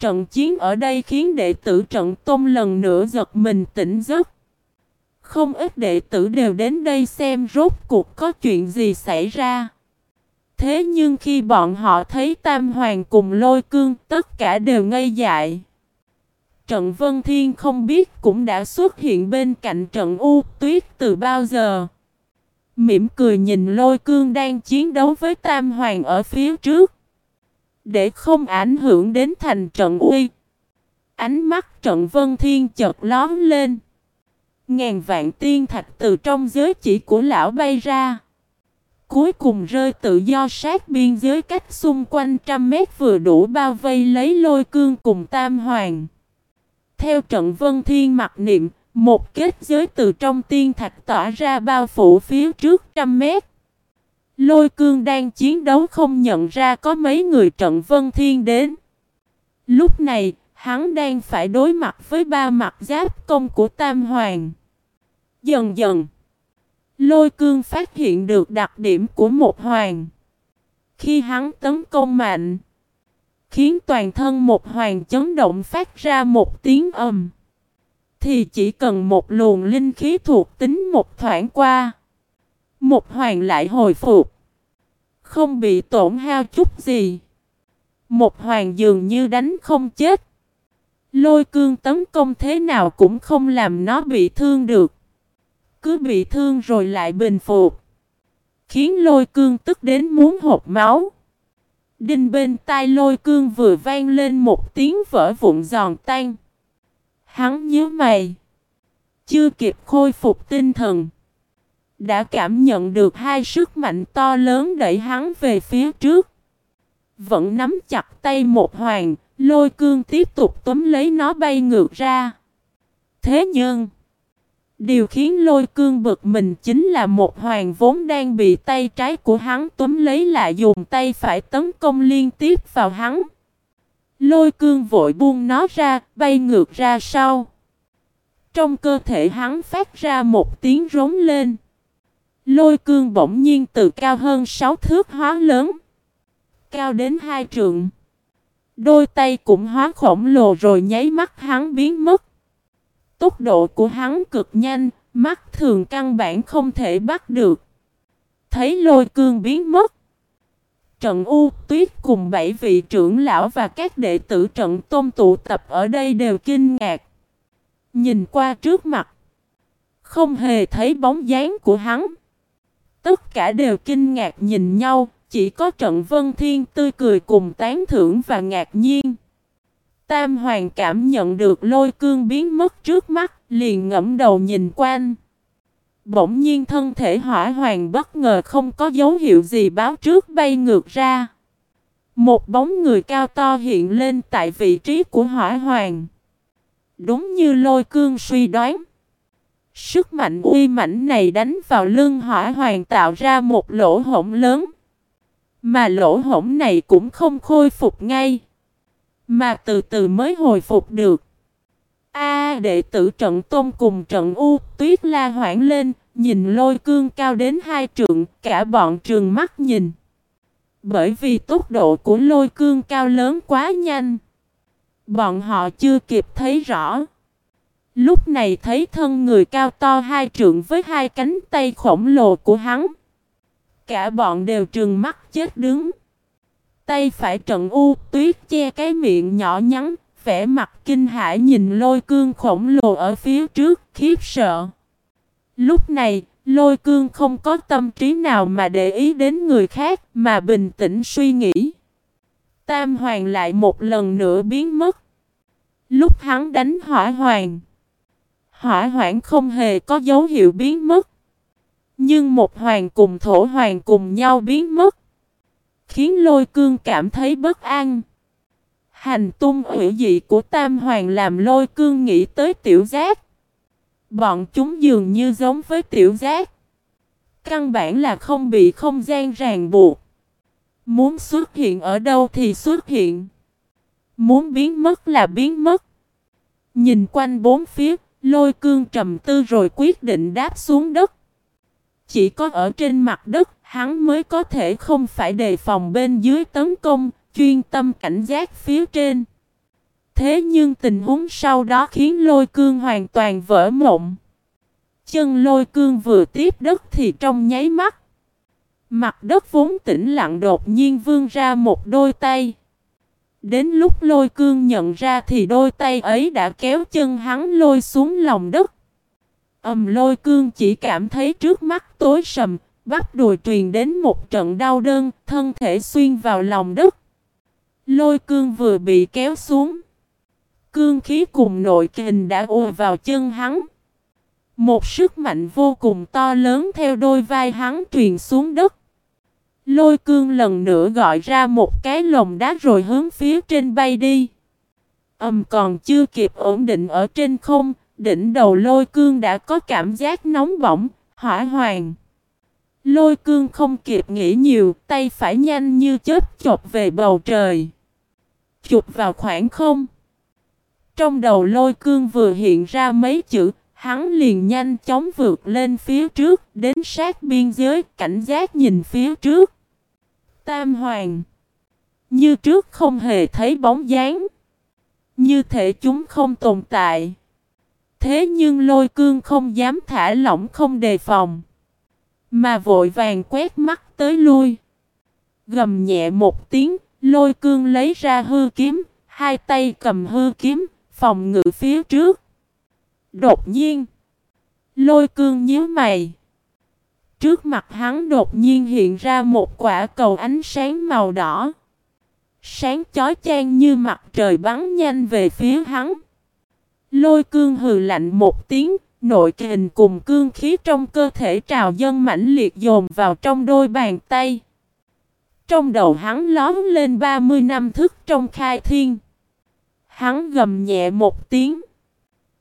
trận chiến ở đây khiến đệ tử trận tôn lần nữa giật mình tỉnh giấc. Không ít đệ tử đều đến đây xem rốt cuộc có chuyện gì xảy ra. Thế nhưng khi bọn họ thấy Tam Hoàng cùng lôi cương, tất cả đều ngây dại. Trận Vân Thiên không biết cũng đã xuất hiện bên cạnh trận U Tuyết từ bao giờ. Mỉm cười nhìn lôi cương đang chiến đấu với Tam Hoàng ở phía trước. Để không ảnh hưởng đến thành trận uy. Ánh mắt trận Vân Thiên chợt lóm lên. Ngàn vạn tiên thạch từ trong giới chỉ của lão bay ra. Cuối cùng rơi tự do sát biên giới cách xung quanh trăm mét vừa đủ bao vây lấy lôi cương cùng tam hoàng. Theo trận vân thiên mặc niệm, một kết giới từ trong tiên thạch tỏa ra bao phủ phía trước trăm mét. Lôi cương đang chiến đấu không nhận ra có mấy người trận vân thiên đến. Lúc này, hắn đang phải đối mặt với ba mặt giáp công của Tam Hoàng. Dần dần, lôi cương phát hiện được đặc điểm của một hoàng. Khi hắn tấn công mạnh, khiến toàn thân một hoàng chấn động phát ra một tiếng ầm. Thì chỉ cần một luồng linh khí thuộc tính một thoảng qua, một hoàng lại hồi phục. Không bị tổn hao chút gì. Một hoàng dường như đánh không chết. Lôi cương tấn công thế nào cũng không làm nó bị thương được. Cứ bị thương rồi lại bình phục. Khiến lôi cương tức đến muốn hộp máu. Đinh bên tai lôi cương vừa vang lên một tiếng vỡ vụn giòn tan. Hắn nhớ mày. Chưa kịp khôi phục tinh thần. Đã cảm nhận được hai sức mạnh to lớn đẩy hắn về phía trước. Vẫn nắm chặt tay một hoàng, lôi cương tiếp tục túm lấy nó bay ngược ra. Thế nhưng... Điều khiến lôi cương bực mình chính là một hoàng vốn đang bị tay trái của hắn túm lấy lại dùng tay phải tấn công liên tiếp vào hắn. Lôi cương vội buông nó ra, bay ngược ra sau. Trong cơ thể hắn phát ra một tiếng rống lên. Lôi cương bỗng nhiên từ cao hơn 6 thước hóa lớn. Cao đến hai trượng. Đôi tay cũng hóa khổng lồ rồi nháy mắt hắn biến mất. Tốc độ của hắn cực nhanh, mắt thường căn bản không thể bắt được. Thấy lôi cương biến mất. Trận U Tuyết cùng bảy vị trưởng lão và các đệ tử trận tôn tụ tập ở đây đều kinh ngạc. Nhìn qua trước mặt. Không hề thấy bóng dáng của hắn. Tất cả đều kinh ngạc nhìn nhau, chỉ có trận Vân Thiên tươi cười cùng tán thưởng và ngạc nhiên. Tam Hoàng cảm nhận được lôi cương biến mất trước mắt, liền ngẫm đầu nhìn quanh. Bỗng nhiên thân thể hỏa hoàng bất ngờ không có dấu hiệu gì báo trước bay ngược ra. Một bóng người cao to hiện lên tại vị trí của hỏa hoàng. Đúng như lôi cương suy đoán. Sức mạnh uy mãnh này đánh vào lưng hỏa hoàng tạo ra một lỗ hổng lớn. Mà lỗ hổng này cũng không khôi phục ngay. Mà từ từ mới hồi phục được. A đệ tử trận tôn cùng trận U tuyết la hoảng lên, nhìn lôi cương cao đến hai trượng, cả bọn trường mắt nhìn. Bởi vì tốc độ của lôi cương cao lớn quá nhanh. Bọn họ chưa kịp thấy rõ. Lúc này thấy thân người cao to hai trượng với hai cánh tay khổng lồ của hắn. Cả bọn đều trừng mắt chết đứng. Tay phải trận u tuyết che cái miệng nhỏ nhắn, vẻ mặt kinh hãi nhìn lôi cương khổng lồ ở phía trước, khiếp sợ. Lúc này, lôi cương không có tâm trí nào mà để ý đến người khác, mà bình tĩnh suy nghĩ. Tam hoàng lại một lần nữa biến mất. Lúc hắn đánh hỏa hoàng, hỏa hoãn không hề có dấu hiệu biến mất. Nhưng một hoàng cùng thổ hoàng cùng nhau biến mất. Khiến lôi cương cảm thấy bất an. Hành tung hủy dị của Tam Hoàng làm lôi cương nghĩ tới tiểu giác. Bọn chúng dường như giống với tiểu giác. Căn bản là không bị không gian ràng buộc. Muốn xuất hiện ở đâu thì xuất hiện. Muốn biến mất là biến mất. Nhìn quanh bốn phía, lôi cương trầm tư rồi quyết định đáp xuống đất. Chỉ có ở trên mặt đất, hắn mới có thể không phải đề phòng bên dưới tấn công, chuyên tâm cảnh giác phía trên. Thế nhưng tình huống sau đó khiến lôi cương hoàn toàn vỡ mộng. Chân lôi cương vừa tiếp đất thì trong nháy mắt. Mặt đất vốn tĩnh lặng đột nhiên vươn ra một đôi tay. Đến lúc lôi cương nhận ra thì đôi tay ấy đã kéo chân hắn lôi xuống lòng đất. Ầm lôi cương chỉ cảm thấy trước mắt tối sầm, bắp đùi truyền đến một trận đau đơn, thân thể xuyên vào lòng đất. Lôi cương vừa bị kéo xuống. Cương khí cùng nội kình đã ùa vào chân hắn. Một sức mạnh vô cùng to lớn theo đôi vai hắn truyền xuống đất. Lôi cương lần nữa gọi ra một cái lồng đá rồi hướng phía trên bay đi. Ầm còn chưa kịp ổn định ở trên không, đỉnh đầu lôi cương đã có cảm giác nóng bỏng, hỏa hoàng. Lôi cương không kịp nghĩ nhiều, tay phải nhanh như chớp chộp về bầu trời. Chụp vào khoảng không. Trong đầu lôi cương vừa hiện ra mấy chữ, hắn liền nhanh chóng vượt lên phía trước, đến sát biên giới, cảnh giác nhìn phía trước. Tam Hoàng Như trước không hề thấy bóng dáng. Như thể chúng không tồn tại. Thế nhưng lôi cương không dám thả lỏng không đề phòng. Mà vội vàng quét mắt tới lui. Gầm nhẹ một tiếng, lôi cương lấy ra hư kiếm, hai tay cầm hư kiếm, phòng ngự phía trước. Đột nhiên, lôi cương nhíu mày. Trước mặt hắn đột nhiên hiện ra một quả cầu ánh sáng màu đỏ. Sáng chói chang như mặt trời bắn nhanh về phía hắn. Lôi cương hừ lạnh một tiếng, nội kình cùng cương khí trong cơ thể trào dân mãnh liệt dồn vào trong đôi bàn tay. Trong đầu hắn lón lên 30 năm thức trong khai thiên. Hắn gầm nhẹ một tiếng.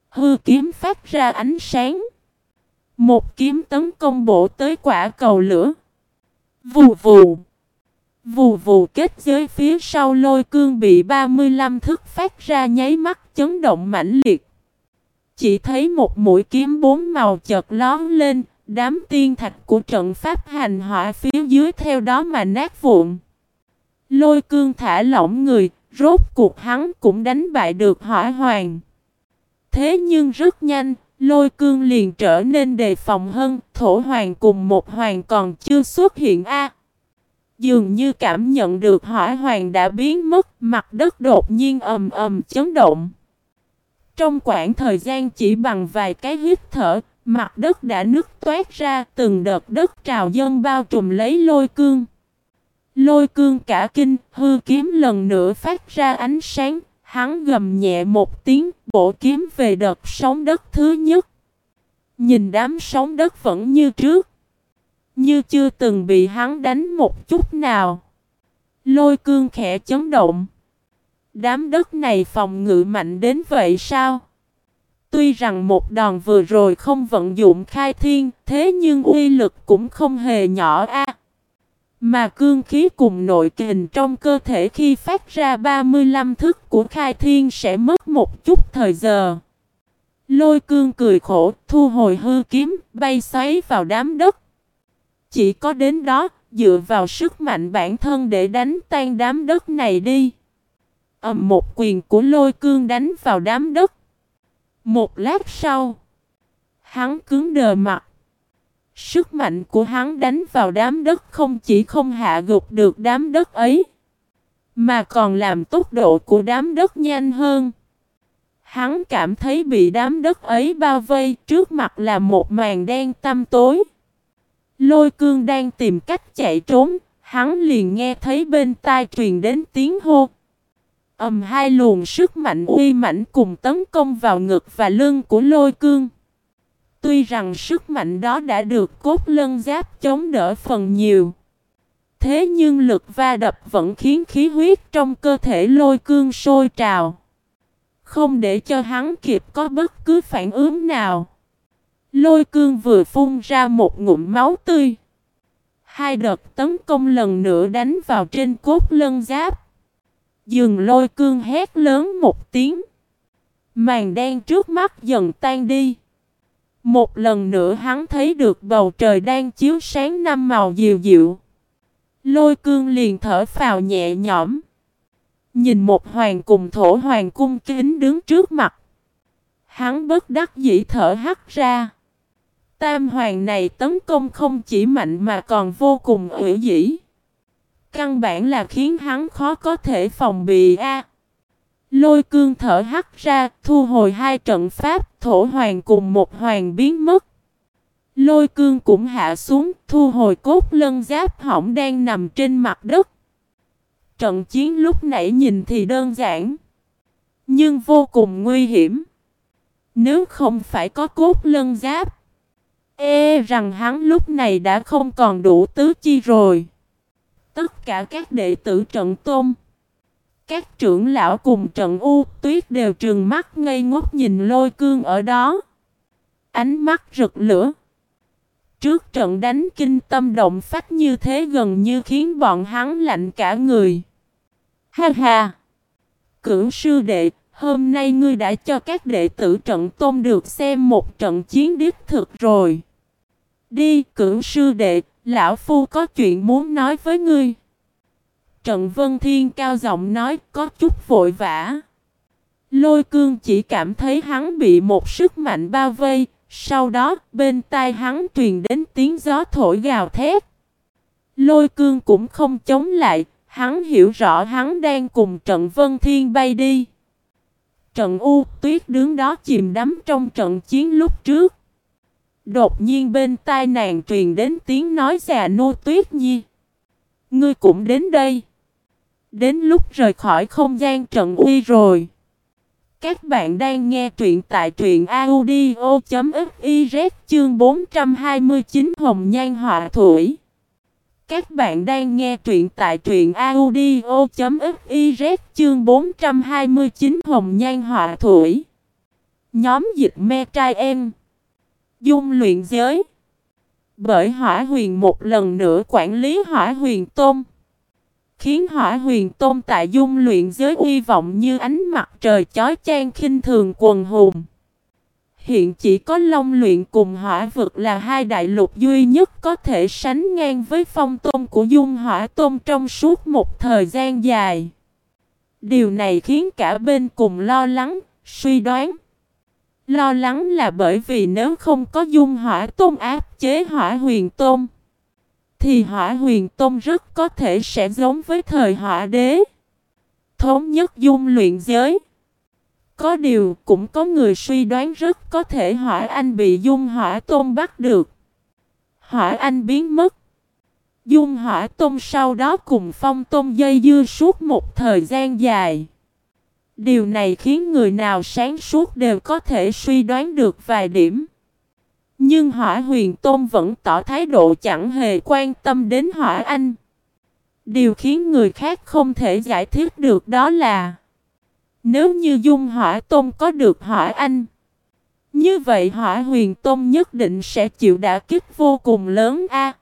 Hư kiếm phát ra ánh sáng. Một kiếm tấn công bổ tới quả cầu lửa. Vù vù. Vù vù kết giới phía sau lôi cương bị 35 thức phát ra nháy mắt chấn động mãnh liệt. Chỉ thấy một mũi kiếm bốn màu chợt lón lên, đám tiên thạch của trận pháp hành hỏa phía dưới theo đó mà nát vụn. Lôi cương thả lỏng người, rốt cuộc hắn cũng đánh bại được hỏa hoàng. Thế nhưng rất nhanh, lôi cương liền trở nên đề phòng hơn, thổ hoàng cùng một hoàng còn chưa xuất hiện a. Dường như cảm nhận được hỏa hoàng đã biến mất, mặt đất đột nhiên ầm ầm chấn động. Trong khoảng thời gian chỉ bằng vài cái hít thở, mặt đất đã nứt toát ra, từng đợt đất trào dân bao trùm lấy lôi cương. Lôi cương cả kinh, hư kiếm lần nữa phát ra ánh sáng, hắn gầm nhẹ một tiếng, bổ kiếm về đợt sóng đất thứ nhất. Nhìn đám sóng đất vẫn như trước. Như chưa từng bị hắn đánh một chút nào. Lôi cương khẽ chấn động. Đám đất này phòng ngự mạnh đến vậy sao? Tuy rằng một đòn vừa rồi không vận dụng khai thiên, thế nhưng uy lực cũng không hề nhỏ a. Mà cương khí cùng nội kình trong cơ thể khi phát ra 35 thức của khai thiên sẽ mất một chút thời giờ. Lôi cương cười khổ, thu hồi hư kiếm, bay xoáy vào đám đất. Chỉ có đến đó, dựa vào sức mạnh bản thân để đánh tan đám đất này đi. Ầm một quyền của lôi cương đánh vào đám đất. Một lát sau, hắn cứng đờ mặt. Sức mạnh của hắn đánh vào đám đất không chỉ không hạ gục được đám đất ấy, mà còn làm tốc độ của đám đất nhanh hơn. Hắn cảm thấy bị đám đất ấy bao vây, trước mặt là một màn đen tăm tối. Lôi cương đang tìm cách chạy trốn, hắn liền nghe thấy bên tai truyền đến tiếng hô. Ầm hai luồng sức mạnh uy mãnh cùng tấn công vào ngực và lưng của lôi cương. Tuy rằng sức mạnh đó đã được cốt lân giáp chống đỡ phần nhiều. Thế nhưng lực va đập vẫn khiến khí huyết trong cơ thể lôi cương sôi trào. Không để cho hắn kịp có bất cứ phản ứng nào. Lôi cương vừa phun ra một ngụm máu tươi. Hai đợt tấn công lần nữa đánh vào trên cốt lân giáp. Dừng lôi cương hét lớn một tiếng. Màn đen trước mắt dần tan đi. Một lần nữa hắn thấy được bầu trời đang chiếu sáng năm màu dịu dịu. Lôi cương liền thở phào nhẹ nhõm. Nhìn một hoàng cùng thổ hoàng cung kính đứng trước mặt. Hắn bất đắc dĩ thở hắt ra. Tam hoàng này tấn công không chỉ mạnh mà còn vô cùng ủy dĩ. Căn bản là khiến hắn khó có thể phòng bị a. Lôi cương thở hắt ra, thu hồi hai trận pháp, thổ hoàng cùng một hoàng biến mất. Lôi cương cũng hạ xuống, thu hồi cốt lân giáp hỏng đang nằm trên mặt đất. Trận chiến lúc nãy nhìn thì đơn giản, nhưng vô cùng nguy hiểm. Nếu không phải có cốt lân giáp, e rằng hắn lúc này đã không còn đủ tứ chi rồi. Tất cả các đệ tử trận tôm các trưởng lão cùng trận u tuyết đều trừng mắt ngây ngốc nhìn lôi cương ở đó. Ánh mắt rực lửa. Trước trận đánh kinh tâm động phách như thế gần như khiến bọn hắn lạnh cả người. Ha ha! Cưỡng sư đệ, hôm nay ngươi đã cho các đệ tử trận tôn được xem một trận chiến đích thực rồi. Đi, cưỡng sư đệ, lão phu có chuyện muốn nói với ngươi. Trận Vân Thiên cao giọng nói có chút vội vã. Lôi cương chỉ cảm thấy hắn bị một sức mạnh bao vây, sau đó bên tai hắn truyền đến tiếng gió thổi gào thét. Lôi cương cũng không chống lại, hắn hiểu rõ hắn đang cùng trận Vân Thiên bay đi. Trận U tuyết đứng đó chìm đắm trong trận chiến lúc trước. Đột nhiên bên tai nàng truyền đến tiếng nói già nô tuyết nhi. Ngươi cũng đến đây. Đến lúc rời khỏi không gian trận uy rồi. Các bạn đang nghe truyện tại truyện audio.fiz chương 429 Hồng Nhan Họa Thủy. Các bạn đang nghe truyện tại truyện audio.fiz chương 429 Hồng Nhan Họa Thủy. Nhóm dịch me trai em. Dung luyện giới. Bởi hỏa huyền một lần nữa quản lý hỏa huyền tôm. Khiến hỏa huyền tôn tại dung luyện giới uy vọng như ánh mặt trời chói chang khinh thường quần hùng. Hiện chỉ có Long luyện cùng hỏa vực là hai đại lục duy nhất có thể sánh ngang với phong tôn của dung hỏa tôn trong suốt một thời gian dài. Điều này khiến cả bên cùng lo lắng, suy đoán. Lo lắng là bởi vì nếu không có dung hỏa tôn áp chế hỏa huyền tôn thì hỏa huyền tôn rất có thể sẽ giống với thời hỏa đế. Thống nhất dung luyện giới. Có điều cũng có người suy đoán rất có thể hỏa anh bị dung hỏa tôn bắt được. Hỏa anh biến mất. Dung hỏa tôn sau đó cùng phong tôn dây dưa suốt một thời gian dài. Điều này khiến người nào sáng suốt đều có thể suy đoán được vài điểm. Nhưng hỏa huyền tôn vẫn tỏ thái độ chẳng hề quan tâm đến hỏa anh. Điều khiến người khác không thể giải thích được đó là, Nếu như dung hỏa tôn có được hỏa anh, Như vậy hỏa huyền tôn nhất định sẽ chịu đả kích vô cùng lớn a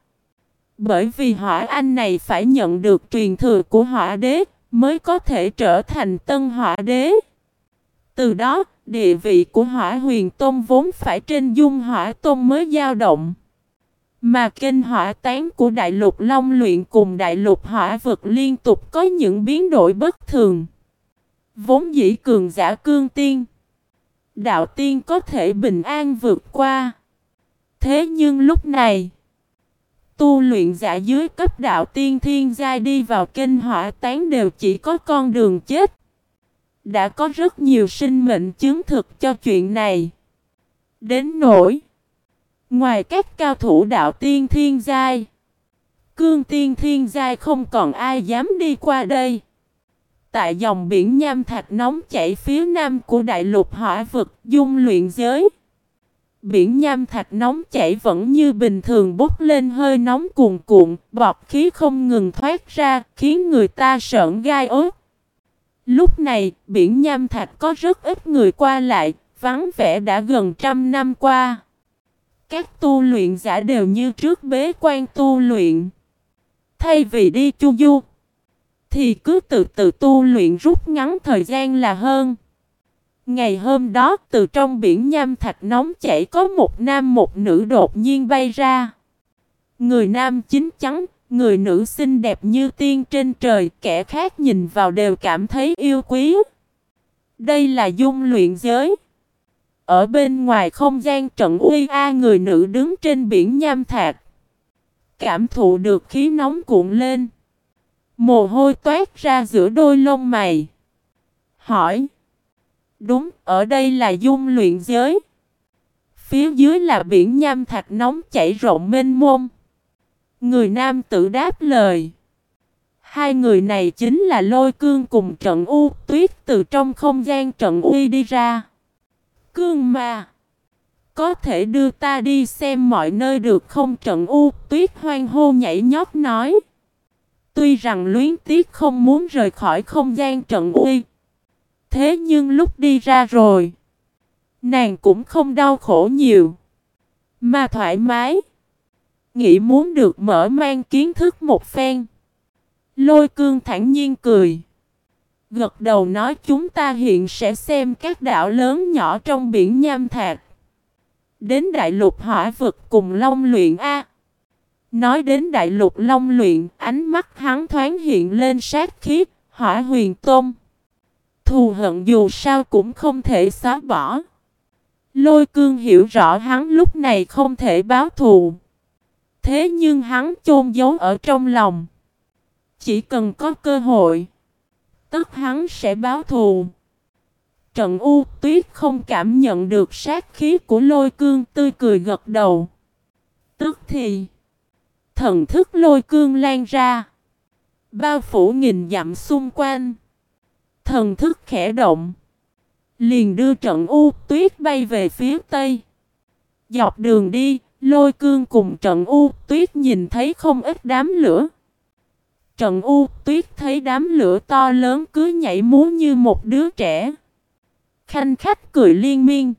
Bởi vì hỏa anh này phải nhận được truyền thừa của hỏa đế Mới có thể trở thành tân hỏa đế Từ đó Địa vị của hỏa huyền tôn vốn phải trên dung hỏa tôn mới dao động. Mà kinh hỏa tán của đại lục long luyện cùng đại lục hỏa vực liên tục có những biến đổi bất thường. Vốn dĩ cường giả cương tiên. Đạo tiên có thể bình an vượt qua. Thế nhưng lúc này, tu luyện giả dưới cấp đạo tiên thiên giai đi vào kinh hỏa tán đều chỉ có con đường chết. Đã có rất nhiều sinh mệnh chứng thực cho chuyện này. Đến nỗi, Ngoài các cao thủ đạo tiên thiên giai, Cương tiên thiên giai không còn ai dám đi qua đây Tại dòng biển nham thạch nóng chảy phía nam của đại lục hỏa vực dung luyện giới, Biển nham thạch nóng chảy vẫn như bình thường bốc lên hơi nóng cuồn cuộn, Bọt khí không ngừng thoát ra, khiến người ta sợn gai ốt Lúc này, biển Nham Thạch có rất ít người qua lại, vắng vẻ đã gần trăm năm qua. Các tu luyện giả đều như trước bế quan tu luyện. Thay vì đi chu du, thì cứ từ từ tu luyện rút ngắn thời gian là hơn. Ngày hôm đó, từ trong biển nham thạch nóng chảy có một nam một nữ đột nhiên bay ra. Người nam chính chắn, người nữ xinh đẹp như tiên trên trời, kẻ khác nhìn vào đều cảm thấy yêu quý. Đây là dung luyện giới. Ở bên ngoài không gian trận uy a người nữ đứng trên biển nham thạch. Cảm thụ được khí nóng cuộn lên. Mồ hôi toát ra giữa đôi lông mày. Hỏi. Đúng, ở đây là dung luyện giới. Phía dưới là biển nham thạch nóng chảy rộng mênh mông. Người nam tự đáp lời. Hai người này chính là lôi cương cùng trận u, tuyết từ trong không gian trận uy đi ra. Cương mà. Có thể đưa ta đi xem mọi nơi được không trận u, tuyết hoang hô nhảy nhót nói. Tuy rằng luyến tiếc không muốn rời khỏi không gian trận uy. Thế nhưng lúc đi ra rồi. Nàng cũng không đau khổ nhiều. Mà thoải mái. Nghĩ muốn được mở mang kiến thức một phen. Lôi cương thản nhiên cười. Gật đầu nói chúng ta hiện sẽ xem các đảo lớn nhỏ trong biển nham thạch. Đến đại lục hỏa vực cùng long luyện A. Nói đến đại lục long luyện, ánh mắt hắn thoáng hiện lên sát khí, hỏa huyền tôm. Thù hận dù sao cũng không thể xóa bỏ. Lôi cương hiểu rõ hắn lúc này không thể báo thù. Thế nhưng hắn chôn giấu ở trong lòng. Chỉ cần có cơ hội, tất hắn sẽ báo thù. Trận U Tuyết không cảm nhận được sát khí của lôi cương tươi cười gật đầu. Tức thì, thần thức lôi cương lan ra. Bao phủ nghìn dặm xung quanh. Thần thức khẽ động. Liền đưa trận U Tuyết bay về phía tây. Dọc đường đi, lôi cương cùng trận U Tuyết nhìn thấy không ít đám lửa. Trận U Tuyết thấy đám lửa to lớn cứ nhảy múa như một đứa trẻ. Khanh khách cười liên miên.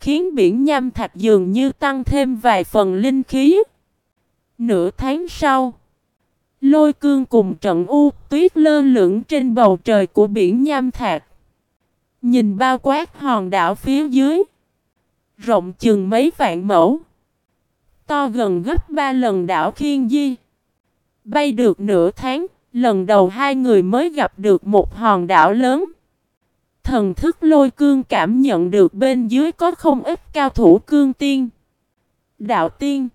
Khiến biển nham thạch dường như tăng thêm vài phần linh khí. Nửa tháng sau. Lôi cương cùng trận U tuyết lơ lửng trên bầu trời của biển nham thạch. Nhìn bao quát hòn đảo phía dưới. Rộng chừng mấy vạn mẫu. To gần gấp ba lần đảo Khiên Di. Bay được nửa tháng, lần đầu hai người mới gặp được một hòn đảo lớn. Thần thức lôi cương cảm nhận được bên dưới có không ít cao thủ cương tiên. Đạo tiên.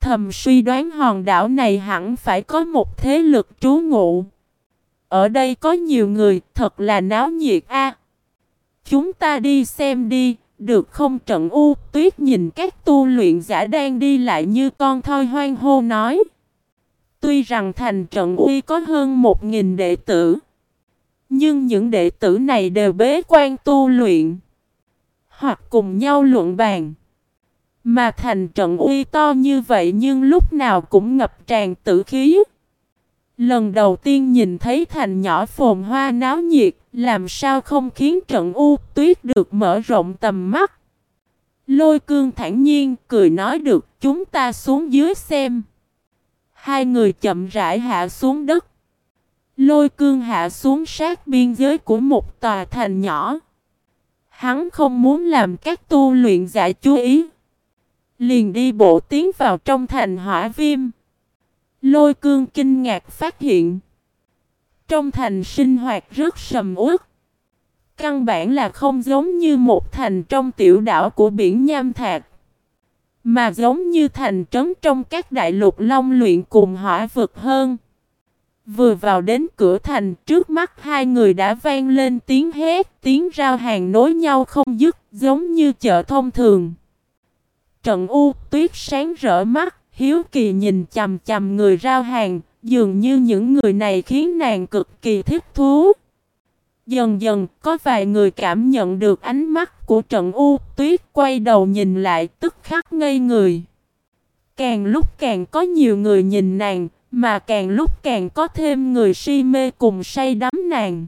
Thầm suy đoán hòn đảo này hẳn phải có một thế lực trú ngụ. Ở đây có nhiều người, thật là náo nhiệt a. Chúng ta đi xem đi, được không trận u, tuyết nhìn các tu luyện giả đang đi lại như con thoi hoang hô nói. Tuy rằng thành trận uy có hơn một nghìn đệ tử. Nhưng những đệ tử này đều bế quan tu luyện. Hoặc cùng nhau luận bàn. Mà thành trận uy to như vậy nhưng lúc nào cũng ngập tràn tử khí. Lần đầu tiên nhìn thấy thành nhỏ phồn hoa náo nhiệt, làm sao không khiến trận u tuyết được mở rộng tầm mắt. Lôi cương thản nhiên, cười nói được, chúng ta xuống dưới xem. Hai người chậm rãi hạ xuống đất. Lôi cương hạ xuống sát biên giới của một tòa thành nhỏ. Hắn không muốn làm các tu luyện giả chú ý. Liền đi bộ tiến vào trong thành hỏa viêm. Lôi cương kinh ngạc phát hiện. Trong thành sinh hoạt rất sầm uất. Căn bản là không giống như một thành trong tiểu đảo của biển Nham Thạc. Mà giống như thành trấn trong các đại lục long luyện cùng hỏa vực hơn. Vừa vào đến cửa thành trước mắt hai người đã vang lên tiếng hét, tiếng rao hàng nối nhau không dứt, giống như chợ thông thường. Trận u tuyết sáng rỡ mắt, hiếu kỳ nhìn chầm chầm người rao hàng, dường như những người này khiến nàng cực kỳ thích thú. Dần dần, có vài người cảm nhận được ánh mắt của trận u tuyết quay đầu nhìn lại tức khắc ngây người. Càng lúc càng có nhiều người nhìn nàng, mà càng lúc càng có thêm người si mê cùng say đắm nàng.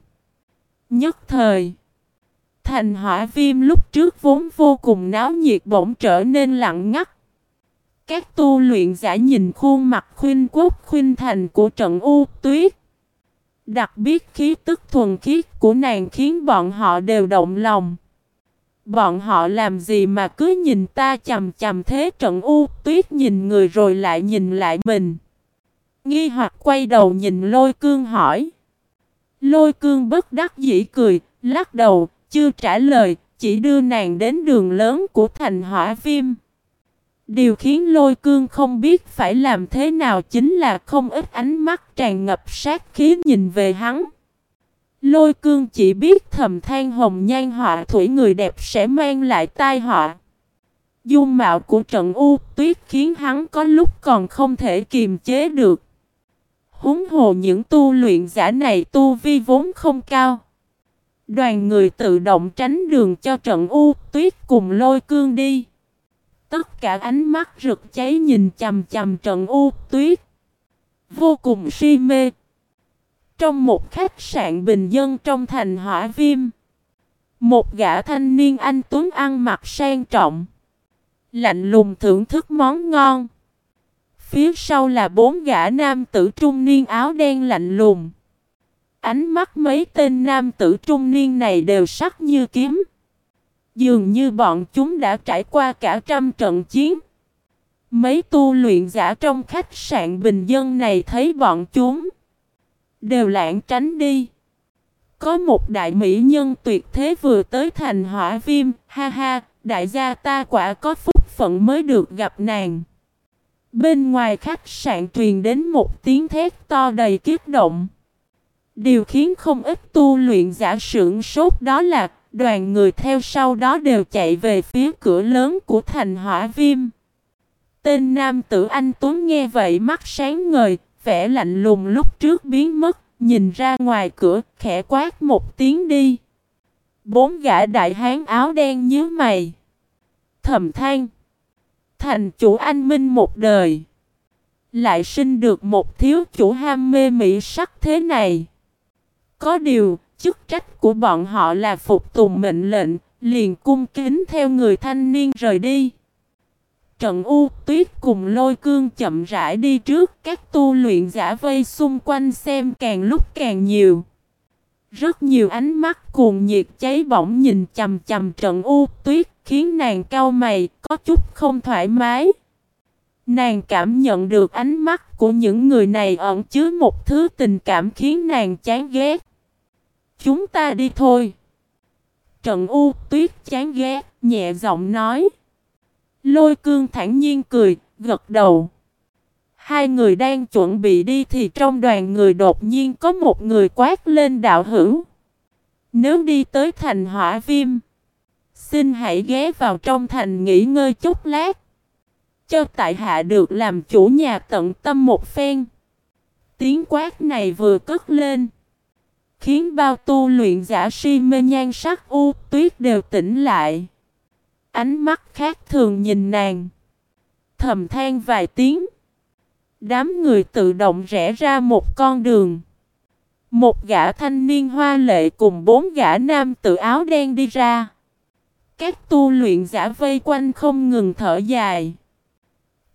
Nhất thời, thành hỏa viêm lúc trước vốn vô cùng náo nhiệt bỗng trở nên lặng ngắt. Các tu luyện giả nhìn khuôn mặt khuyên quốc khuyên thành của trận u tuyết. Đặc biệt khí tức thuần khiết của nàng khiến bọn họ đều động lòng. Bọn họ làm gì mà cứ nhìn ta chầm chầm thế trận u tuyết nhìn người rồi lại nhìn lại mình. Nghi hoặc quay đầu nhìn lôi cương hỏi. Lôi cương bất đắc dĩ cười, lắc đầu, chưa trả lời, chỉ đưa nàng đến đường lớn của thành hỏa viêm. Điều khiến lôi cương không biết phải làm thế nào chính là không ít ánh mắt tràn ngập sát khí nhìn về hắn. Lôi cương chỉ biết thầm than hồng nhan họa thủy người đẹp sẽ mang lại tai họa. Dung mạo của trận u tuyết khiến hắn có lúc còn không thể kiềm chế được. Húng hồ những tu luyện giả này tu vi vốn không cao. Đoàn người tự động tránh đường cho trận u tuyết cùng lôi cương đi. Tất cả ánh mắt rực cháy nhìn chầm chầm trận u tuyết. Vô cùng si mê. Trong một khách sạn bình dân trong thành hỏa viêm. Một gã thanh niên anh Tuấn ăn mặc sang trọng. Lạnh lùng thưởng thức món ngon. Phía sau là bốn gã nam tử trung niên áo đen lạnh lùng. Ánh mắt mấy tên nam tử trung niên này đều sắc như kiếm. Dường như bọn chúng đã trải qua cả trăm trận chiến. Mấy tu luyện giả trong khách sạn bình dân này thấy bọn chúng. Đều lãng tránh đi. Có một đại mỹ nhân tuyệt thế vừa tới thành hỏa viêm. Ha ha, đại gia ta quả có phúc phận mới được gặp nàng. Bên ngoài khách sạn truyền đến một tiếng thét to đầy kiếp động. Điều khiến không ít tu luyện giả sưởng sốt đó là đoàn người theo sau đó đều chạy về phía cửa lớn của thành hỏa viêm. Tên nam tử anh Tuấn nghe vậy mắt sáng ngời, vẻ lạnh lùng lúc trước biến mất, nhìn ra ngoài cửa, khẽ quát một tiếng đi. Bốn gã đại hán áo đen nhíu mày. Thầm than. Thành chủ anh minh một đời. Lại sinh được một thiếu chủ ham mê mỹ sắc thế này. Có điều, chức trách của bọn họ là phục tùng mệnh lệnh, liền cung kính theo người thanh niên rời đi. Trận U tuyết cùng lôi cương chậm rãi đi trước, các tu luyện giả vây xung quanh xem càng lúc càng nhiều. Rất nhiều ánh mắt cuồng nhiệt cháy bỏng nhìn chầm chầm trận U tuyết, khiến nàng cau mày, có chút không thoải mái. Nàng cảm nhận được ánh mắt của những người này ẩn chứa một thứ tình cảm khiến nàng chán ghét. Chúng ta đi thôi. Trận U tuyết chán ghét, nhẹ giọng nói. Lôi cương thản nhiên cười, gật đầu. Hai người đang chuẩn bị đi thì trong đoàn người đột nhiên có một người quát lên đạo hữu. Nếu đi tới thành hỏa viêm, xin hãy ghé vào trong thành nghỉ ngơi chút lát. Cho tại hạ được làm chủ nhà tận tâm một phen. Tiếng quát này vừa cất lên khiến bao tu luyện giả si mê nhan sắc u tuyết đều tỉnh lại. Ánh mắt khác thường nhìn nàng. Thầm than vài tiếng. Đám người tự động rẽ ra một con đường. Một gã thanh niên hoa lệ cùng bốn gã nam tự áo đen đi ra. Các tu luyện giả vây quanh không ngừng thở dài.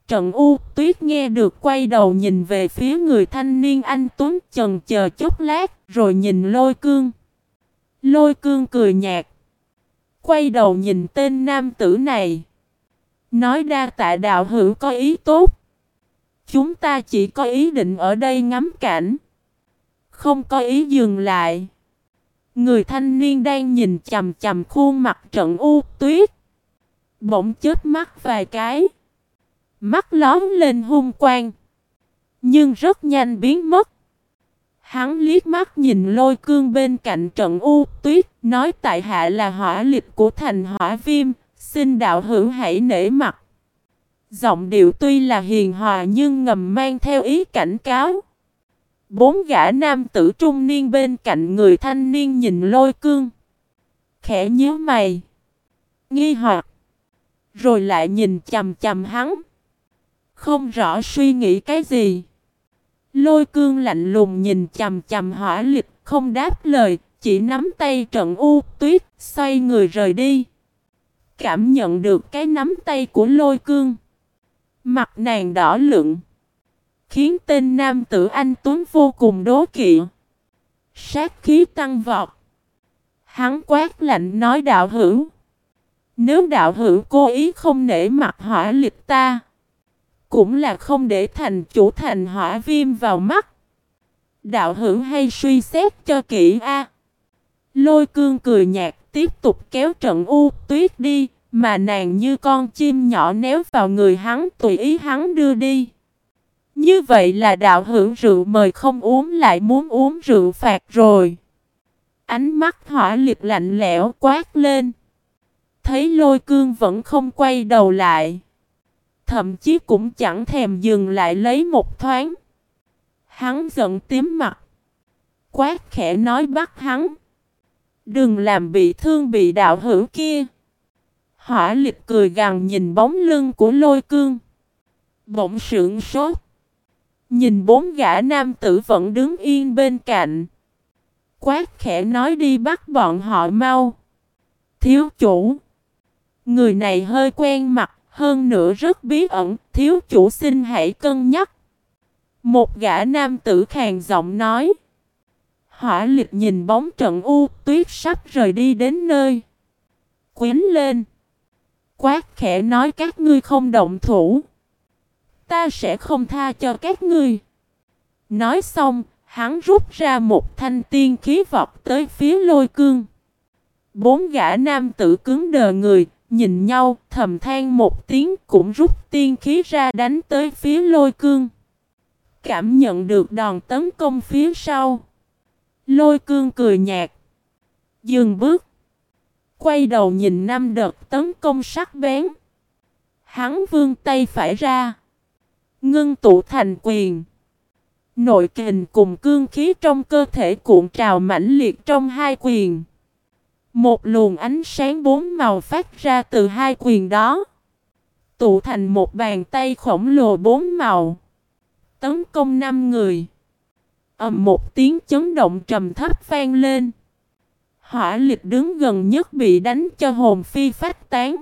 Trận U Tuyết nghe được quay đầu nhìn về phía người thanh niên anh Tuấn chần chờ chốc lát rồi nhìn lôi cương. Lôi cương cười nhạt. Quay đầu nhìn tên nam tử này. Nói đa tạ đạo hữu có ý tốt. Chúng ta chỉ có ý định ở đây ngắm cảnh. Không có ý dừng lại. Người thanh niên đang nhìn chầm chầm khuôn mặt trận u tuyết. Bỗng chết mắt vài cái. Mắt lóm lên hung quang. Nhưng rất nhanh biến mất. Hắn liếc mắt nhìn lôi cương bên cạnh trận u tuyết, nói tại hạ là hỏa lịch của thành hỏa viêm, xin đạo hữu hãy nể mặt. Giọng điệu tuy là hiền hòa nhưng ngầm mang theo ý cảnh cáo. Bốn gã nam tử trung niên bên cạnh người thanh niên nhìn lôi cương. Khẽ nhớ mày. Nghi hoặc. Rồi lại nhìn chầm chầm hắn. Không rõ suy nghĩ cái gì. Lôi cương lạnh lùng nhìn chầm chầm hỏa lịch, không đáp lời, chỉ nắm tay trận u tuyết, xoay người rời đi. Cảm nhận được cái nắm tay của lôi cương. Mặt nàng đỏ lượng. Khiến tên nam tử anh Tuấn vô cùng đố kỵ. Sát khí tăng vọt. Hắn quát lạnh nói đạo hữu. Nếu đạo hữu cố ý không nể mặt hỏa lịch ta cũng là không để thành chủ thành hỏa viêm vào mắt. Đạo hữu hay suy xét cho kỹ a. Lôi cương cười nhạt tiếp tục kéo trận u tuyết đi, mà nàng như con chim nhỏ néo vào người hắn tùy ý hắn đưa đi. Như vậy là đạo hữu rượu mời không uống lại muốn uống rượu phạt rồi. Ánh mắt hỏa liệt lạnh lẽo quát lên. Thấy lôi cương vẫn không quay đầu lại. Thậm chí cũng chẳng thèm dừng lại lấy một thoáng. Hắn giận tím mặt. Quát khẽ nói bắt hắn. Đừng làm bị thương bị đạo hữu kia. Hỏa liệt cười gằn nhìn bóng lưng của lôi cương. Bỗng sượng sốt. Nhìn bốn gã nam tử vẫn đứng yên bên cạnh. Quát khẽ nói đi bắt bọn họ mau. Thiếu chủ. Người này hơi quen mặt, hơn nữa rất bí ẩn, thiếu chủ xin hãy cân nhắc. Một gã nam tử khàn giọng nói. Hỏa liệt nhìn bóng trận u tuyết sắp rời đi đến nơi. Quyến lên. Quát khẽ nói các ngươi không động thủ. Ta sẽ không tha cho các ngươi. Nói xong, hắn rút ra một thanh tiên khí vọt tới phía lôi cương. Bốn gã nam tử cứng đờ người, nhìn nhau, thầm than một tiếng cũng rút tiên khí ra đánh tới phía lôi cương. Cảm nhận được đòn tấn công phía sau. Lôi cương cười nhạt. Dừng bước. Quay đầu nhìn năm đợt tấn công sắc bén. Hắn vương tay phải ra. Ngưng tụ thành quyền. Nội kình cùng cương khí trong cơ thể cuộn trào mãnh liệt trong hai quyền. Một luồng ánh sáng bốn màu phát ra từ hai quyền đó. Tụ thành một bàn tay khổng lồ bốn màu. Tấn công năm người. ầm một tiếng chấn động trầm thấp vang lên. Hỏa liệt đứng gần nhất bị đánh cho hồn phi phách tán.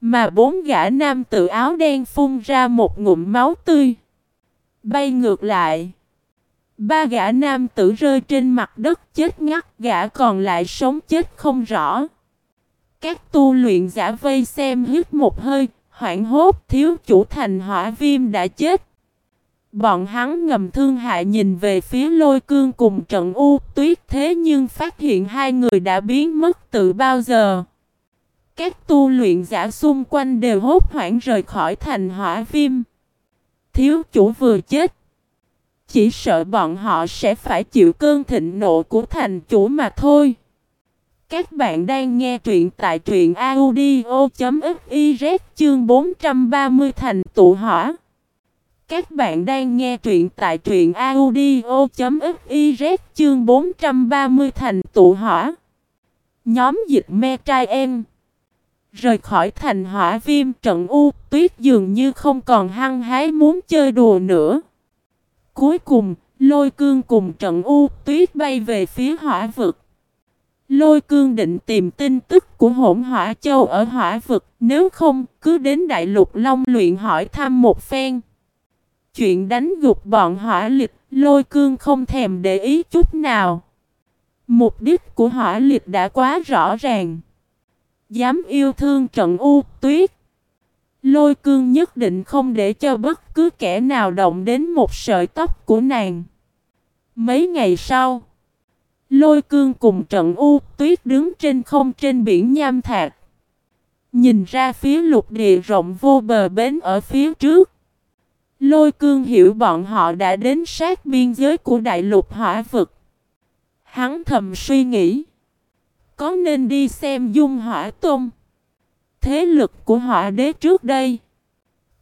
Mà bốn gã nam tự áo đen phun ra một ngụm máu tươi. Bay ngược lại. Ba gã nam tử rơi trên mặt đất chết ngắt, gã còn lại sống chết không rõ. Các tu luyện giả vây xem hít một hơi, hoảng hốt thiếu chủ thành hỏa viêm đã chết. Bọn hắn ngầm thương hại nhìn về phía lôi cương cùng trận u tuyết thế nhưng phát hiện hai người đã biến mất từ bao giờ. Các tu luyện giả xung quanh đều hốt hoảng rời khỏi thành hỏa viêm. Thiếu chủ vừa chết. Chỉ sợ bọn họ sẽ phải chịu cơn thịnh nộ của thành chủ mà thôi. Các bạn đang nghe truyện tại truyện audio.fiz chương 430 thành tụ hỏa. Các bạn đang nghe truyện tại truyện audio.fiz chương 430 thành tụ hỏa. Nhóm dịch me trai em. Rời khỏi thành hỏa viêm trận u, tuyết dường như không còn hăng hái muốn chơi đùa nữa. Cuối cùng, lôi cương cùng trận u tuyết bay về phía hỏa vực. Lôi cương định tìm tin tức của hỗn hỏa châu ở hỏa vực, nếu không, cứ đến đại lục long luyện hỏi thăm một phen. Chuyện đánh gục bọn hỏa lịch, lôi cương không thèm để ý chút nào. Mục đích của hỏa lịch đã quá rõ ràng. Dám yêu thương trận u tuyết. Lôi cương nhất định không để cho bất cứ kẻ nào động đến một sợi tóc của nàng. Mấy ngày sau, lôi cương cùng trận u tuyết đứng trên không trên biển nham thạc. Nhìn ra phía lục địa rộng vô bờ bến ở phía trước. Lôi cương hiểu bọn họ đã đến sát biên giới của đại lục hỏa vực. Hắn thầm suy nghĩ. Có nên đi xem dung hỏa tôn? Thế lực của hỏa đế trước đây.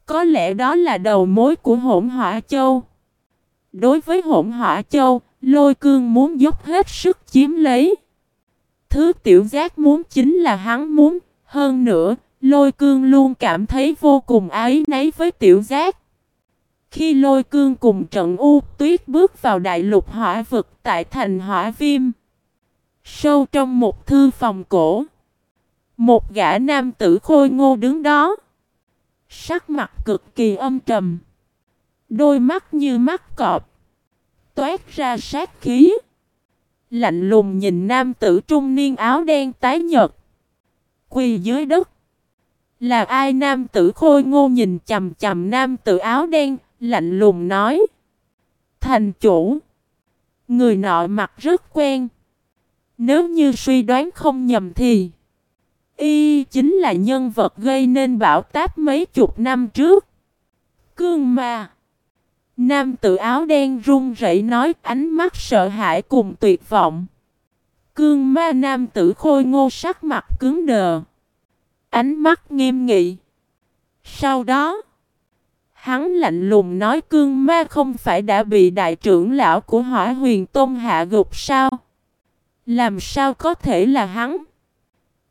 Có lẽ đó là đầu mối của hỗn hỏa châu. Đối với hỗn hỏa châu, lôi cương muốn dốc hết sức chiếm lấy. Thứ tiểu giác muốn chính là hắn muốn, hơn nữa, lôi cương luôn cảm thấy vô cùng ái náy với tiểu giác. Khi lôi cương cùng trận u tuyết bước vào đại lục hỏa vực tại thành hỏa viêm. Sâu trong một thư phòng cổ. Một gã nam tử khôi ngô đứng đó. Sắc mặt cực kỳ âm trầm. Đôi mắt như mắt cọp. Toát ra sát khí. Lạnh lùng nhìn nam tử trung niên áo đen tái nhợt. Quỳ dưới đất. Là ai nam tử khôi ngô nhìn chầm chầm nam tử áo đen, lạnh lùng nói. Thành chủ. Người nọ mặt rất quen. Nếu như suy đoán không nhầm thì Y chính là nhân vật gây nên bão táp mấy chục năm trước. Cương ma. Nam tự áo đen run rẩy nói ánh mắt sợ hãi cùng tuyệt vọng. Cương ma nam tử khôi ngô sắc mặt cứng đờ. Ánh mắt nghiêm nghị. Sau đó, hắn lạnh lùng nói cương ma không phải đã bị đại trưởng lão của hỏa huyền tôn hạ gục sao? Làm sao có thể là hắn?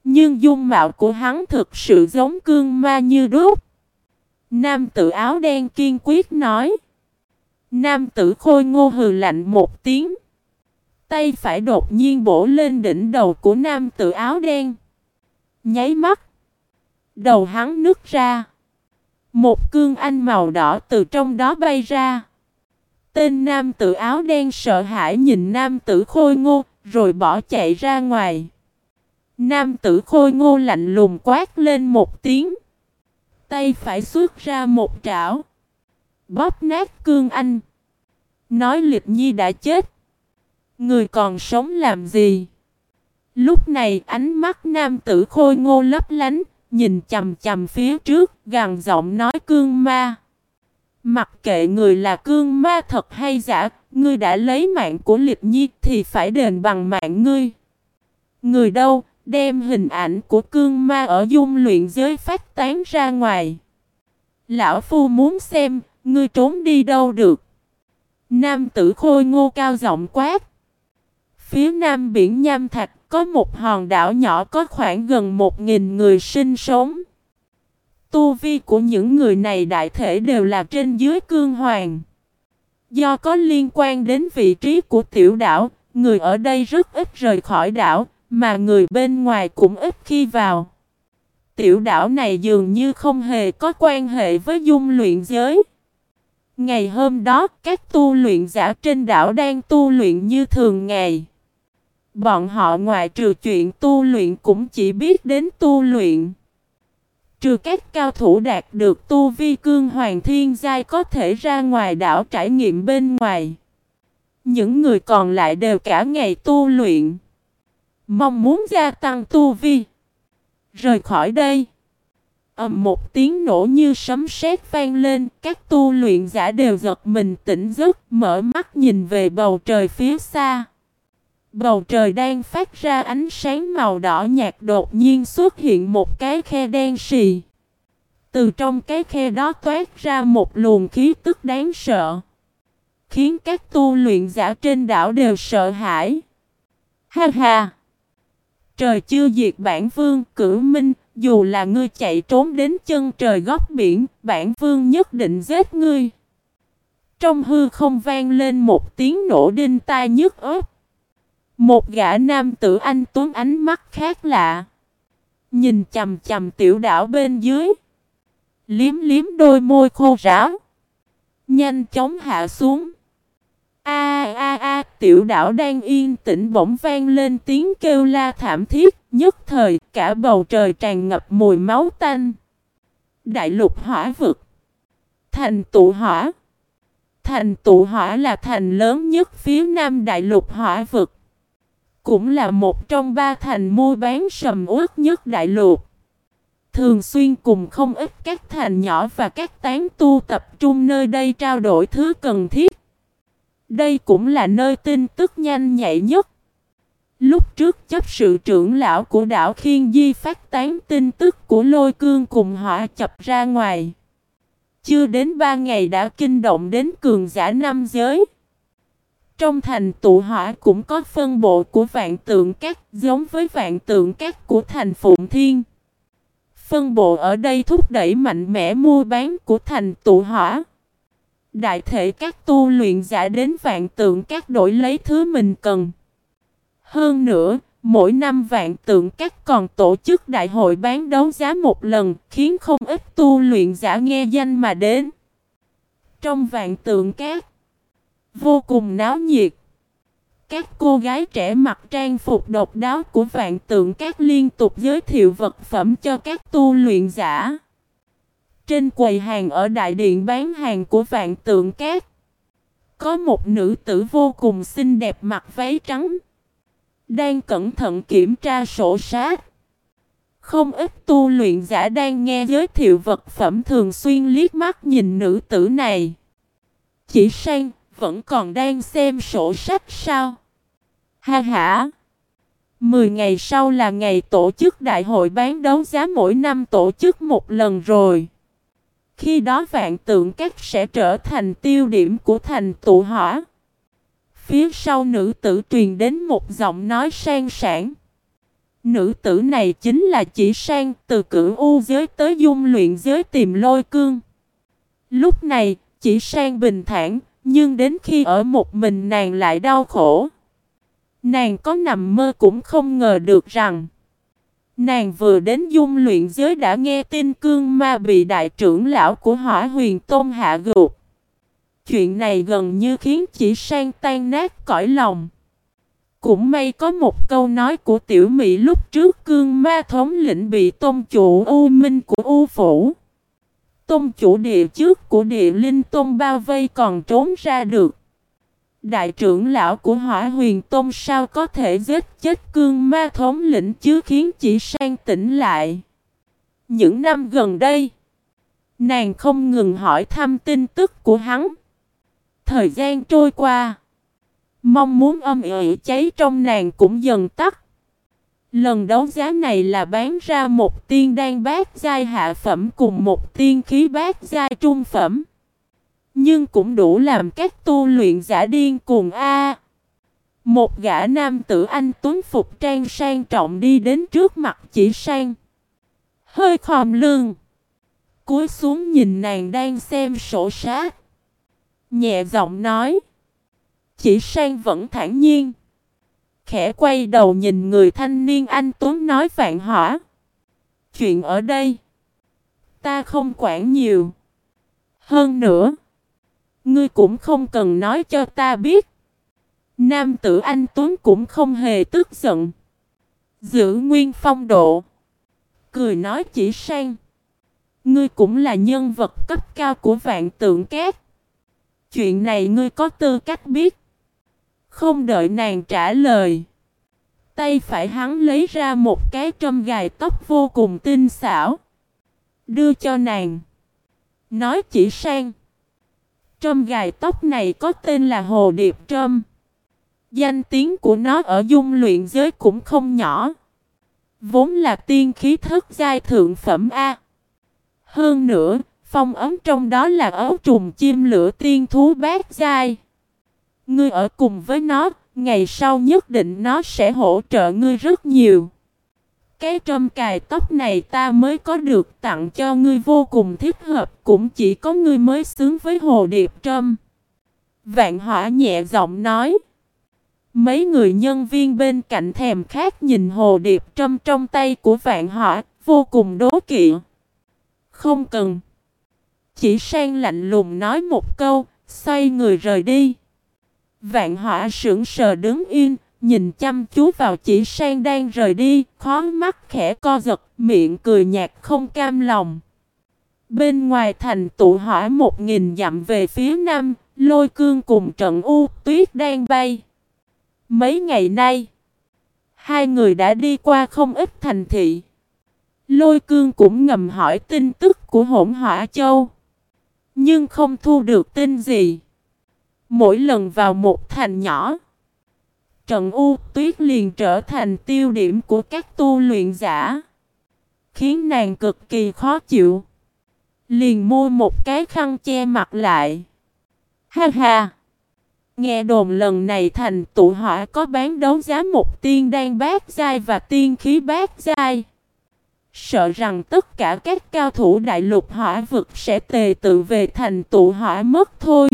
Nhưng dung mạo của hắn thực sự giống cương ma như đúc. Nam tử áo đen kiên quyết nói. Nam tử khôi ngô hừ lạnh một tiếng. Tay phải đột nhiên bổ lên đỉnh đầu của nam tử áo đen. Nháy mắt. Đầu hắn nứt ra. Một cương anh màu đỏ từ trong đó bay ra. Tên nam tử áo đen sợ hãi nhìn nam tử khôi ngô, rồi bỏ chạy ra ngoài. Nam tử khôi ngô lạnh lùng quát lên một tiếng. Tay phải xuất ra một trảo. Bóp nát cương anh. Nói liệt nhi đã chết. Người còn sống làm gì? Lúc này ánh mắt nam tử khôi ngô lấp lánh, nhìn chầm chầm phía trước, gằn giọng nói cương ma. Mặc kệ người là cương ma thật hay giả, ngươi đã lấy mạng của liệt nhi thì phải đền bằng mạng ngươi. Người đâu, Đem hình ảnh của cương ma ở dung luyện giới phát tán ra ngoài. Lão Phu muốn xem, ngươi trốn đi đâu được. Nam tử khôi ngô cao giọng quát. Phía nam biển Nham Thạch có một hòn đảo nhỏ có khoảng gần một nghìn người sinh sống. Tu vi của những người này đại thể đều là trên dưới cương hoàng. Do có liên quan đến vị trí của tiểu đảo, người ở đây rất ít rời khỏi đảo, mà người bên ngoài cũng ít khi vào. Tiểu đảo này dường như không hề có quan hệ với dung luyện giới. Ngày hôm đó, các tu luyện giả trên đảo đang tu luyện như thường ngày. Bọn họ ngoài trừ chuyện tu luyện cũng chỉ biết đến tu luyện. Trừ các cao thủ đạt được tu vi cương hoàng thiên giai có thể ra ngoài đảo trải nghiệm bên ngoài. Những người còn lại đều cả ngày tu luyện. Mong muốn gia tăng tu vi. Rời khỏi đây. ầm một tiếng nổ như sấm sét vang lên, các tu luyện giả đều giật mình tỉnh giấc, mở mắt nhìn về bầu trời phía xa. Bầu trời đang phát ra ánh sáng màu đỏ nhạt đột nhiên xuất hiện một cái khe đen xì. Từ trong cái khe đó toát ra một luồng khí tức đáng sợ. Khiến các tu luyện giả trên đảo đều sợ hãi. Ha ha! Trời chưa diệt bản vương, cử minh, dù là ngươi chạy trốn đến chân trời góc biển, bản vương nhất định giết ngươi. Trong hư không vang lên một tiếng nổ đinh tai nhức ớt. Một gã nam tử anh tuấn ánh mắt khác lạ. Nhìn chầm chầm tiểu đảo bên dưới. Liếm liếm đôi môi khô ráo. Nhanh chóng hạ xuống. A a a tiểu đảo đang yên tĩnh bỗng vang lên tiếng kêu la thảm thiết, nhất thời cả bầu trời tràn ngập mùi máu tanh. Đại lục hỏa vực Thành tụ hỏa Thành tụ hỏa là thành lớn nhất phía nam đại lục hỏa vực. Cũng là một trong ba thành mua bán sầm uất nhất đại lục. Thường xuyên cùng không ít các thành nhỏ và các tán tu tập trung nơi đây trao đổi thứ cần thiết. Đây cũng là nơi tin tức nhanh nhạy nhất. Lúc trước chấp sự trưởng lão của đảo Khiên Di phát tán tin tức của lôi cương cùng họ chập ra ngoài. Chưa đến ba ngày đã kinh động đến cường giả năm giới. Trong thành tụ hỏa cũng có phân bộ của vạn tượng các giống với vạn tượng các của thành Phụng Thiên. Phân bộ ở đây thúc đẩy mạnh mẽ mua bán của thành tụ hỏa. Đại thể các tu luyện giả đến vạn tượng các đổi lấy thứ mình cần. Hơn nữa, mỗi năm vạn tượng các còn tổ chức đại hội bán đấu giá một lần, khiến không ít tu luyện giả nghe danh mà đến. Trong vạn tượng các, vô cùng náo nhiệt. các cô gái trẻ mặc trang phục độc đáo của vạn tượng các liên tục giới thiệu vật phẩm cho các tu luyện giả. Trên quầy hàng ở đại điện bán hàng của vạn tượng cát có một nữ tử vô cùng xinh đẹp mặc váy trắng, đang cẩn thận kiểm tra sổ sách. Không ít tu luyện giả đang nghe giới thiệu vật phẩm thường xuyên liếc mắt nhìn nữ tử này. Chỉ sang, vẫn còn đang xem sổ sách sao? Ha ha! Mười ngày sau là ngày tổ chức đại hội bán đấu giá mỗi năm tổ chức một lần rồi. Khi đó vạn tượng các sẽ trở thành tiêu điểm của thành tụ hỏa. Phía sau nữ tử truyền đến một giọng nói sang sản Nữ tử này chính là chỉ sang từ cửu u giới tới dung luyện giới tìm lôi cương. Lúc này, chỉ sang bình thản, nhưng đến khi ở một mình nàng lại đau khổ. Nàng có nằm mơ cũng không ngờ được rằng Nàng vừa đến dung luyện giới đã nghe tin cương ma bị đại trưởng lão của hỏa huyền tôn hạ gục. Chuyện này gần như khiến chỉ sang tan nát cõi lòng. Cũng may có một câu nói của tiểu mỹ lúc trước cương ma thống lĩnh bị tôn chủ U Minh của U Phủ. Tôn chủ địa trước của địa linh tôn bao vây còn trốn ra được. Đại trưởng lão của hỏa huyền tôn sao có thể giết chết cương ma thống lĩnh chứ khiến chỉ sang tỉnh lại. Những năm gần đây, nàng không ngừng hỏi thăm tin tức của hắn. Thời gian trôi qua, mong muốn âm ỉ cháy trong nàng cũng dần tắt. Lần đấu giá này là bán ra một tiên đan bát giai hạ phẩm cùng một tiên khí bát giai trung phẩm. Nhưng cũng đủ làm các tu luyện giả điên cuồng A. Một gã nam tử anh tuấn phục trang sang trọng đi đến trước mặt chỉ sang. Hơi khòm lưng. Cúi xuống nhìn nàng đang xem sổ sát. Nhẹ giọng nói. Chỉ sang vẫn thản nhiên. Khẽ quay đầu nhìn người thanh niên anh Tuấn nói vạn hỏa. Chuyện ở đây. Ta không quản nhiều. Hơn nữa. Ngươi cũng không cần nói cho ta biết. Nam tử anh Tuấn cũng không hề tức giận. Giữ nguyên phong độ. Cười nói chỉ sang. Ngươi cũng là nhân vật cấp cao của vạn tượng két. Chuyện này ngươi có tư cách biết. Không đợi nàng trả lời. Tay phải hắn lấy ra một cái trâm gài tóc vô cùng tinh xảo. Đưa cho nàng. Nói chỉ sang. Trâm gài tóc này có tên là Hồ Điệp Trâm. Danh tiếng của nó ở dung luyện giới cũng không nhỏ. Vốn là tiên khí thất giai thượng phẩm A. Hơn nữa, phong ấm trong đó là ấu trùng chim lửa tiên thú bát giai. Ngươi ở cùng với nó, ngày sau nhất định nó sẽ hỗ trợ ngươi rất nhiều. Cái trâm cài tóc này ta mới có được tặng cho ngươi vô cùng thích hợp, cũng chỉ có ngươi mới xứng với hồ điệp trâm. Vạn hỏa nhẹ giọng nói. Mấy người nhân viên bên cạnh thèm khát nhìn hồ điệp trâm trong tay của vạn hỏa, vô cùng đố kỵ. Không cần. Chỉ sang lạnh lùng nói một câu, xoay người rời đi. Vạn hỏa sững sờ đứng yên, nhìn chăm chú vào chỉ sang đang rời đi, khó mắt khẽ co giật, miệng cười nhạt không cam lòng. Bên ngoài thành tụ hỏa một nghìn dặm về phía nam, lôi cương cùng trận u tuyết đang bay. Mấy ngày nay, hai người đã đi qua không ít thành thị. Lôi cương cũng ngầm hỏi tin tức của hỗn hỏa châu. Nhưng không thu được tin gì. Mỗi lần vào một thành nhỏ, trận u tuyết liền trở thành tiêu điểm của các tu luyện giả. Khiến nàng cực kỳ khó chịu. Liền mua một cái khăn che mặt lại. Ha ha! Nghe đồn lần này thành tụ hỏa có bán đấu giá một tiên đan bát giai và tiên khí bát giai. Sợ rằng tất cả các cao thủ đại lục hỏa vực sẽ tề tự về thành tụ hỏa mất thôi.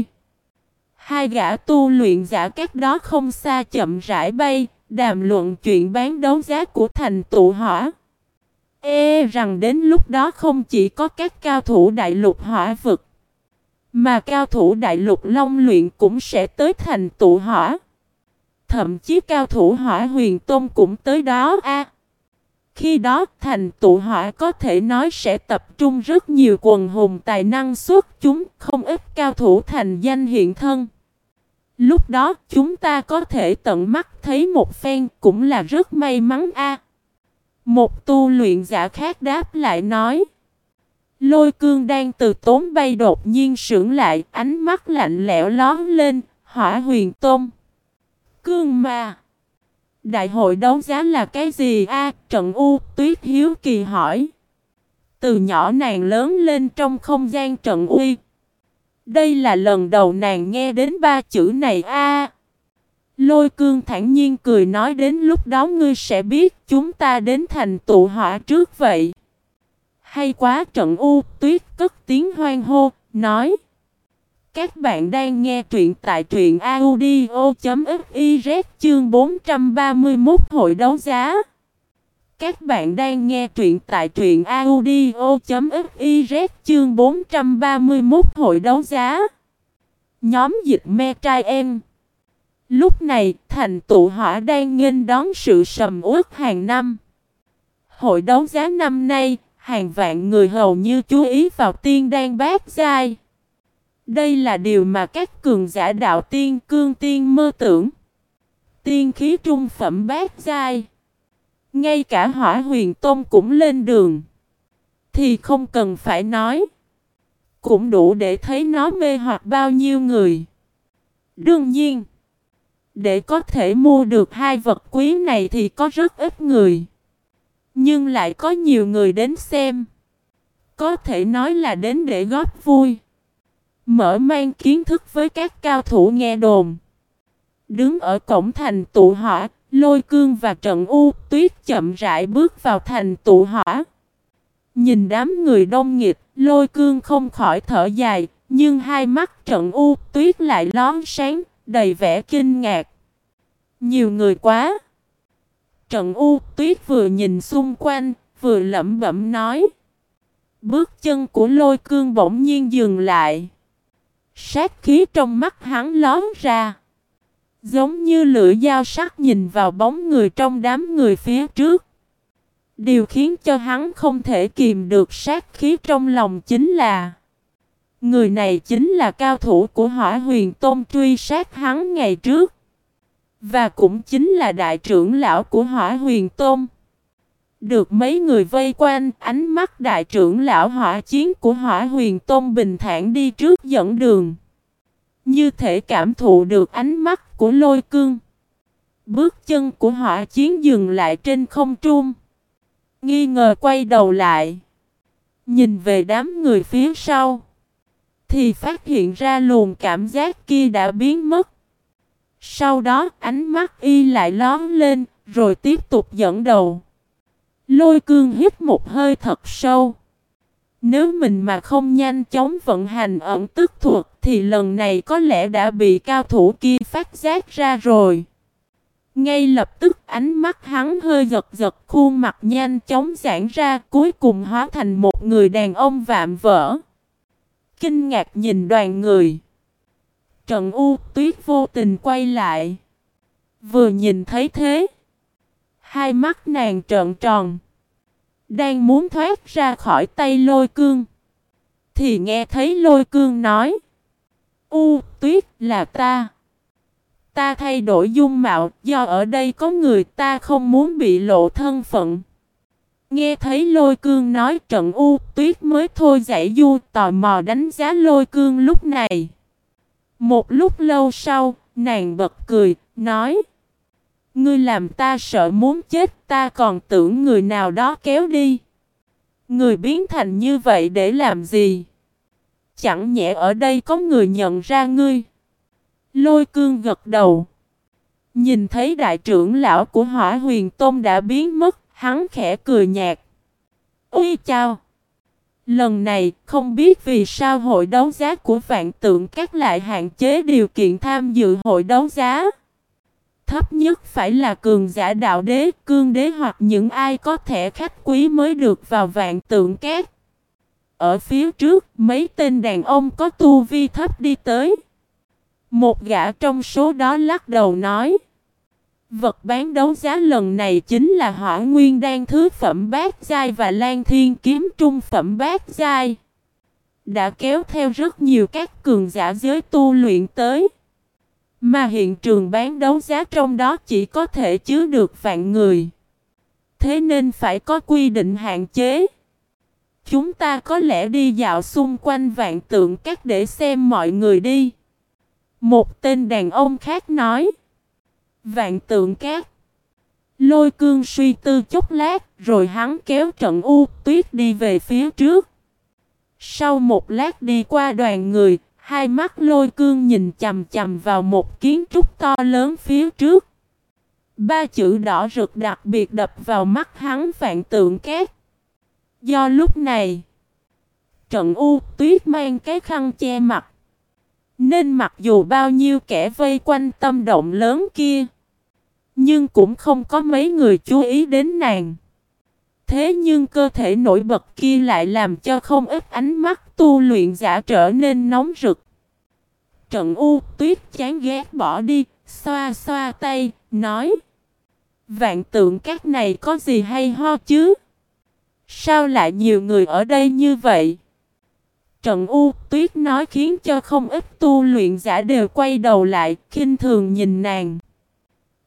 Hai gã tu luyện giả cách đó không xa chậm rãi bay, đàm luận chuyện bán đấu giá của thành tụ hỏa. Ê rằng đến lúc đó không chỉ có các cao thủ đại lục hỏa vực, mà cao thủ đại lục long luyện cũng sẽ tới thành tụ hỏa. Thậm chí cao thủ hỏa huyền tôn cũng tới đó a. khi đó thành tụ hỏa có thể nói sẽ tập trung rất nhiều quần hùng tài năng xuất chúng, không ít cao thủ thành danh hiện thân. Lúc đó chúng ta có thể tận mắt thấy một phen cũng là rất may mắn a. Một tu luyện giả khác đáp lại nói. Lôi cương đang từ tốn bay đột nhiên sững lại, ánh mắt lạnh lẽo lón lên, hỏa huyền tôm. Cương mà. Đại hội đấu giá là cái gì a? trận U tuyết hiếu kỳ hỏi. Từ nhỏ nàng lớn lên trong không gian trận uy. Đây là lần đầu nàng nghe đến ba chữ này a. Lôi cương thản nhiên cười nói đến lúc đó ngươi sẽ biết chúng ta đến thành tụ hỏa trước vậy. Hay quá trận u tuyết cất tiếng hoang hô, nói. Các bạn đang nghe truyện tại truyện audio.fiz chương 431 hội đấu giá. Các bạn đang nghe truyện tại truyện audio.fiz chương 431 hội đấu giá. Nhóm dịch me trai em. Lúc này, thành tụ hỏa đang nghênh đón sự sầm uất hàng năm. Hội đấu giá năm nay, hàng vạn người hầu như chú ý vào tiên đang bát giai. Đây là điều mà các cường giả đạo tiên cương tiên mơ tưởng. Tiên khí trung phẩm bát giai. Ngay cả hỏa huyền tôn cũng lên đường. Thì không cần phải nói. Cũng đủ để thấy nó mê hoặc bao nhiêu người. Đương nhiên. Để có thể mua được hai vật quý này thì có rất ít người. Nhưng lại có nhiều người đến xem. Có thể nói là đến để góp vui. Mở mang kiến thức với các cao thủ nghe đồn. Đứng ở cổng thành tụ hỏa, lôi cương và trận u tuyết chậm rãi bước vào thành tụ hỏa. Nhìn đám người đông nghịch, lôi cương không khỏi thở dài, nhưng hai mắt trận u tuyết lại lón sáng, đầy vẻ kinh ngạc. Nhiều người quá! Trận u tuyết vừa nhìn xung quanh, vừa lẩm bẩm nói. Bước chân của lôi cương bỗng nhiên dừng lại. Sát khí trong mắt hắn lón ra. Giống như lửa dao sắc nhìn vào bóng người trong đám người phía trước. Điều khiến cho hắn không thể kìm được sát khí trong lòng chính là, Người này chính là cao thủ của hỏa huyền tôn truy sát hắn ngày trước, Và cũng chính là đại trưởng lão của hỏa huyền tôn Được mấy người vây quanh, ánh mắt đại trưởng lão hỏa chiến của hỏa huyền tôn bình thản đi trước dẫn đường như thể cảm thụ được ánh mắt của lôi cương Bước chân của hỏa chiến dừng lại trên không trung Nghi ngờ quay đầu lại. Nhìn về đám người phía sau. Thì phát hiện ra luồng cảm giác kia đã biến mất. Sau đó ánh mắt y lại lón lên. Rồi tiếp tục dẫn đầu. Lôi cương hít một hơi thật sâu. Nếu mình mà không nhanh chóng vận hành ẩn tức thuật, thì lần này có lẽ đã bị cao thủ kia phát giác ra rồi. Ngay lập tức, ánh mắt hắn hơi giật giật, khuôn mặt nhanh chóng giãn ra, cuối cùng hóa thành một người đàn ông vạm vỡ. Kinh ngạc nhìn đoàn người. Trần U tuyết vô tình quay lại. Vừa nhìn thấy thế. Hai mắt nàng trợn tròn. Đang muốn thoát ra khỏi tay lôi cương. Thì nghe thấy lôi cương nói. U tuyết là ta. Ta thay đổi dung mạo do ở đây có người ta không muốn bị lộ thân phận. Nghe thấy lôi cương nói trận u tuyết mới thôi giải du tò mò đánh giá lôi cương lúc này. Một lúc lâu sau, nàng bật cười, nói Ngươi làm ta sợ muốn chết ta còn tưởng người nào đó kéo đi. Người biến thành như vậy để làm gì? Chẳng nhẽ ở đây có người nhận ra ngươi. Lôi cương gật đầu. Nhìn thấy đại trưởng lão của hỏa huyền tôn đã biến mất, hắn khẽ cười nhạt. Ui chào! Lần này, không biết vì sao hội đấu giá của vạn tượng các lại hạn chế điều kiện tham dự hội đấu giá. Thấp nhất phải là cường giả đạo đế, cương đế hoặc những ai có thể khách quý mới được vào vạn tượng két. Ở phía trước, mấy tên đàn ông có tu vi thấp đi tới. Một gã trong số đó lắc đầu nói. Vật bán đấu giá lần này chính là hỏa nguyên đan thứ phẩm bát giai và lan thiên kiếm trung phẩm bát giai. Đã kéo theo rất nhiều các cường giả giới tu luyện tới. Mà hiện trường bán đấu giá trong đó chỉ có thể chứa được vạn người. Thế nên phải có quy định hạn chế. Chúng ta có lẽ đi dạo xung quanh vạn tượng các để xem mọi người đi. Một tên đàn ông khác nói. Vạn tượng các. Lôi cương suy tư chốc lát, rồi hắn kéo trận u tuyết đi về phía trước. Sau một lát đi qua đoàn người, hai mắt lôi cương nhìn chầm chầm vào một kiến trúc to lớn phía trước. Ba chữ đỏ rực đặc biệt đập vào mắt hắn vạn tượng két Do lúc này, trận u tuyết mang cái khăn che mặt. Nên mặc dù bao nhiêu kẻ vây quanh tâm động lớn kia, nhưng cũng không có mấy người chú ý đến nàng. Thế nhưng cơ thể nổi bật kia lại làm cho không ít ánh mắt tu luyện giả trở nên nóng rực. Trận u tuyết chán ghét bỏ đi, xoa xoa tay, nói Vạn tượng các này có gì hay ho chứ? Sao lại nhiều người ở đây như vậy? Trận u tuyết nói khiến cho không ít tu luyện giả đều quay đầu lại, khinh thường nhìn nàng.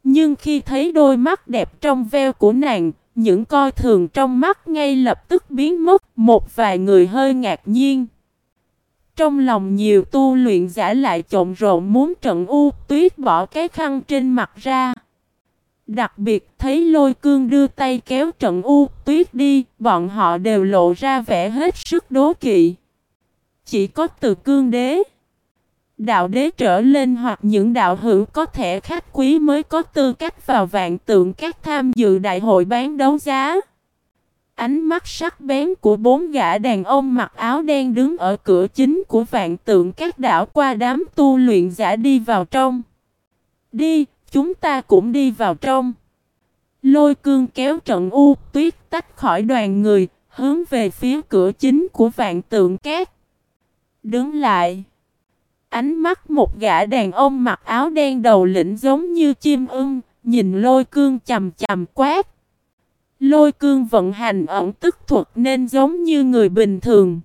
Nhưng khi thấy đôi mắt đẹp trong veo của nàng, những coi thường trong mắt ngay lập tức biến mất, một vài người hơi ngạc nhiên. Trong lòng nhiều tu luyện giả lại trộn rộn muốn trận u tuyết bỏ cái khăn trên mặt ra. Đặc biệt thấy lôi cương đưa tay kéo trận u tuyết đi, bọn họ đều lộ ra vẻ hết sức đố kỵ. Chỉ có từ cương đế, đạo đế trở lên hoặc những đạo hữu có thể khách quý mới có tư cách vào vạn tượng các tham dự đại hội bán đấu giá. Ánh mắt sắc bén của bốn gã đàn ông mặc áo đen đứng ở cửa chính của vạn tượng các đảo qua đám tu luyện giả đi vào trong. Đi, chúng ta cũng đi vào trong. Lôi cương kéo trận u tuyết tách khỏi đoàn người, hướng về phía cửa chính của vạn tượng các. Đứng lại. Ánh mắt một gã đàn ông mặc áo đen đầu lĩnh giống như chim ưng, nhìn lôi cương chầm chầm quát. Lôi cương vận hành ẩn tức thuật nên giống như người bình thường.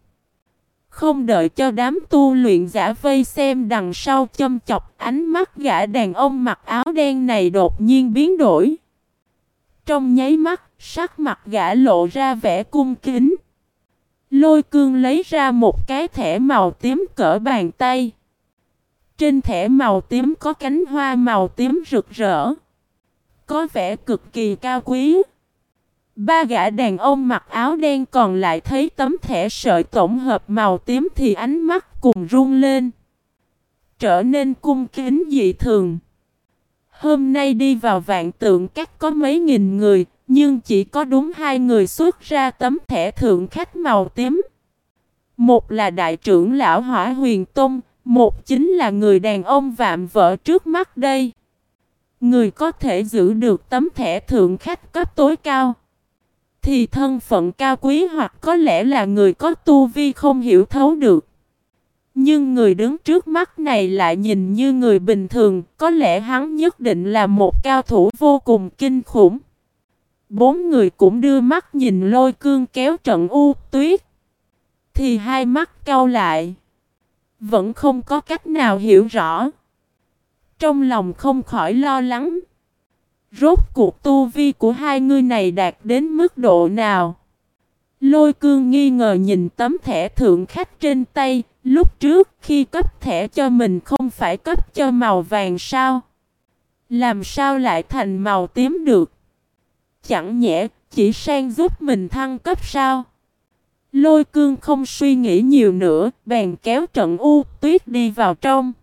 Không đợi cho đám tu luyện giả vây xem đằng sau châm chọc ánh mắt gã đàn ông mặc áo đen này đột nhiên biến đổi. Trong nháy mắt, sắc mặt gã lộ ra vẻ cung kính. Lôi cương lấy ra một cái thẻ màu tím cỡ bàn tay. Trên thẻ màu tím có cánh hoa màu tím rực rỡ. Có vẻ cực kỳ cao quý. Ba gã đàn ông mặc áo đen còn lại thấy tấm thẻ sợi tổng hợp màu tím thì ánh mắt cùng run lên. Trở nên cung kính dị thường. Hôm nay đi vào vạn tượng các có mấy nghìn người, nhưng chỉ có đúng hai người xuất ra tấm thẻ thượng khách màu tím. Một là đại trưởng lão hỏa huyền tông, một chính là người đàn ông vạm vỡ trước mắt đây. Người có thể giữ được tấm thẻ thượng khách cấp tối cao. Thì thân phận cao quý hoặc có lẽ là người có tu vi không hiểu thấu được. Nhưng người đứng trước mắt này lại nhìn như người bình thường, có lẽ hắn nhất định là một cao thủ vô cùng kinh khủng. Bốn người cũng đưa mắt nhìn lôi cương kéo trận u tuyết. Thì hai mắt cau lại. Vẫn không có cách nào hiểu rõ. Trong lòng không khỏi lo lắng. Rốt cuộc tu vi của hai người này đạt đến mức độ nào? Lôi cương nghi ngờ nhìn tấm thẻ thượng khách trên tay, lúc trước khi cấp thẻ cho mình không phải cấp cho màu vàng sao? Làm sao lại thành màu tím được? Chẳng nhẽ chỉ sang giúp mình thăng cấp sao? Lôi cương không suy nghĩ nhiều nữa, bèn kéo trận u tuyết đi vào trong.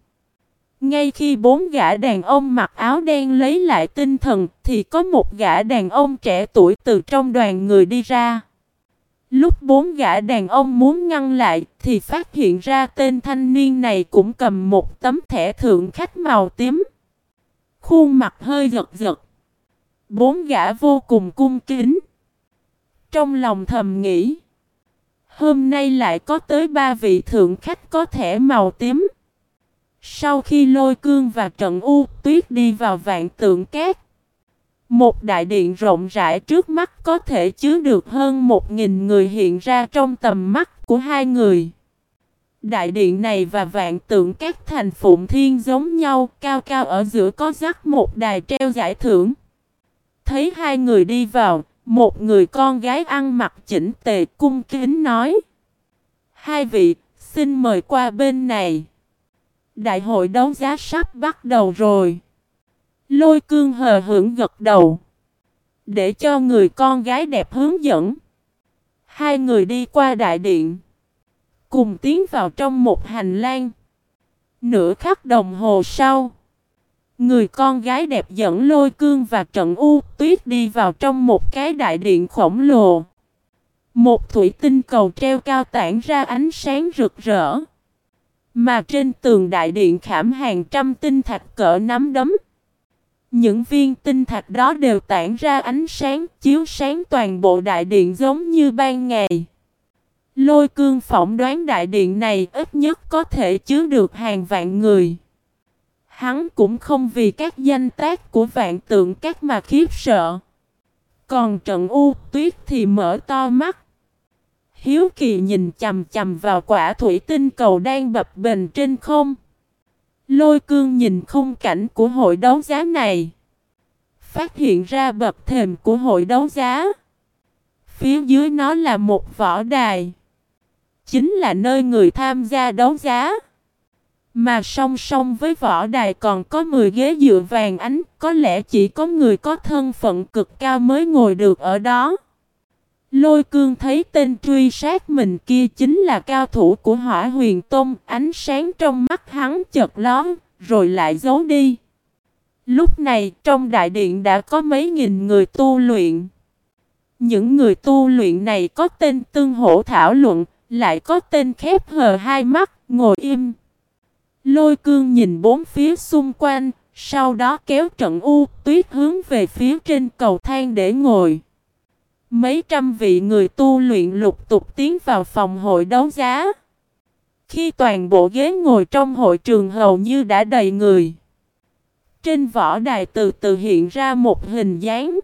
Ngay khi bốn gã đàn ông mặc áo đen lấy lại tinh thần, thì có một gã đàn ông trẻ tuổi từ trong đoàn người đi ra. Lúc bốn gã đàn ông muốn ngăn lại, thì phát hiện ra tên thanh niên này cũng cầm một tấm thẻ thượng khách màu tím. Khuôn mặt hơi giật giật. Bốn gã vô cùng cung kính. Trong lòng thầm nghĩ. Hôm nay lại có tới ba vị thượng khách có thẻ màu tím. Sau khi lôi cương và trận u tuyết đi vào vạn tượng cát. Một đại điện rộng rãi trước mắt có thể chứa được hơn một nghìn người hiện ra trong tầm mắt của hai người. Đại điện này và vạn tượng các thành phụng thiên giống nhau, cao cao ở giữa có rắc một đài treo giải thưởng. Thấy hai người đi vào, một người con gái ăn mặc chỉnh tề cung kính nói. Hai vị, xin mời qua bên này. Đại hội đấu giá sắp bắt đầu rồi. Lôi cương hờ hưởng gật đầu. Để cho người con gái đẹp hướng dẫn. Hai người đi qua đại điện. Cùng tiến vào trong một hành lang. Nửa khắc đồng hồ sau. Người con gái đẹp dẫn lôi cương và trận u tuyết đi vào trong một cái đại điện khổng lồ. Một thủy tinh cầu treo cao tản ra ánh sáng rực rỡ. Mà trên tường đại điện khảm hàng trăm tinh thạch cỡ nắm đấm. Những viên tinh thạch đó đều tản ra ánh sáng, chiếu sáng toàn bộ đại điện giống như ban ngày. Lôi cương phỏng đoán đại điện này ít nhất có thể chứa được hàng vạn người. Hắn cũng không vì các danh tác của vạn tượng các mà khiếp sợ. Còn trận u tuyết thì mở to mắt. Hiếu kỳ nhìn chầm chầm vào quả thủy tinh cầu đang bập bềnh trên không. Lôi cương nhìn khung cảnh của hội đấu giá này. Phát hiện ra bập thềm của hội đấu giá. Phía dưới nó là một võ đài. Chính là nơi người tham gia đấu giá. Mà song song với võ đài còn có 10 ghế dựa vàng ánh, có lẽ chỉ có người có thân phận cực cao mới ngồi được ở đó. Lôi cương thấy tên truy sát mình kia chính là cao thủ của hỏa huyền tôm, ánh sáng trong mắt hắn chợt lón, rồi lại giấu đi. Lúc này trong đại điện đã có mấy nghìn người tu luyện. Những người tu luyện này có tên tương hỗ thảo luận, lại có tên khép hờ hai mắt, ngồi im. Lôi cương nhìn bốn phía xung quanh, sau đó kéo trận u tuyết hướng về phía trên cầu thang để ngồi. Mấy trăm vị người tu luyện lục tục tiến vào phòng hội đấu giá. Khi toàn bộ ghế ngồi trong hội trường hầu như đã đầy người. Trên võ đài từ từ hiện ra một hình dáng.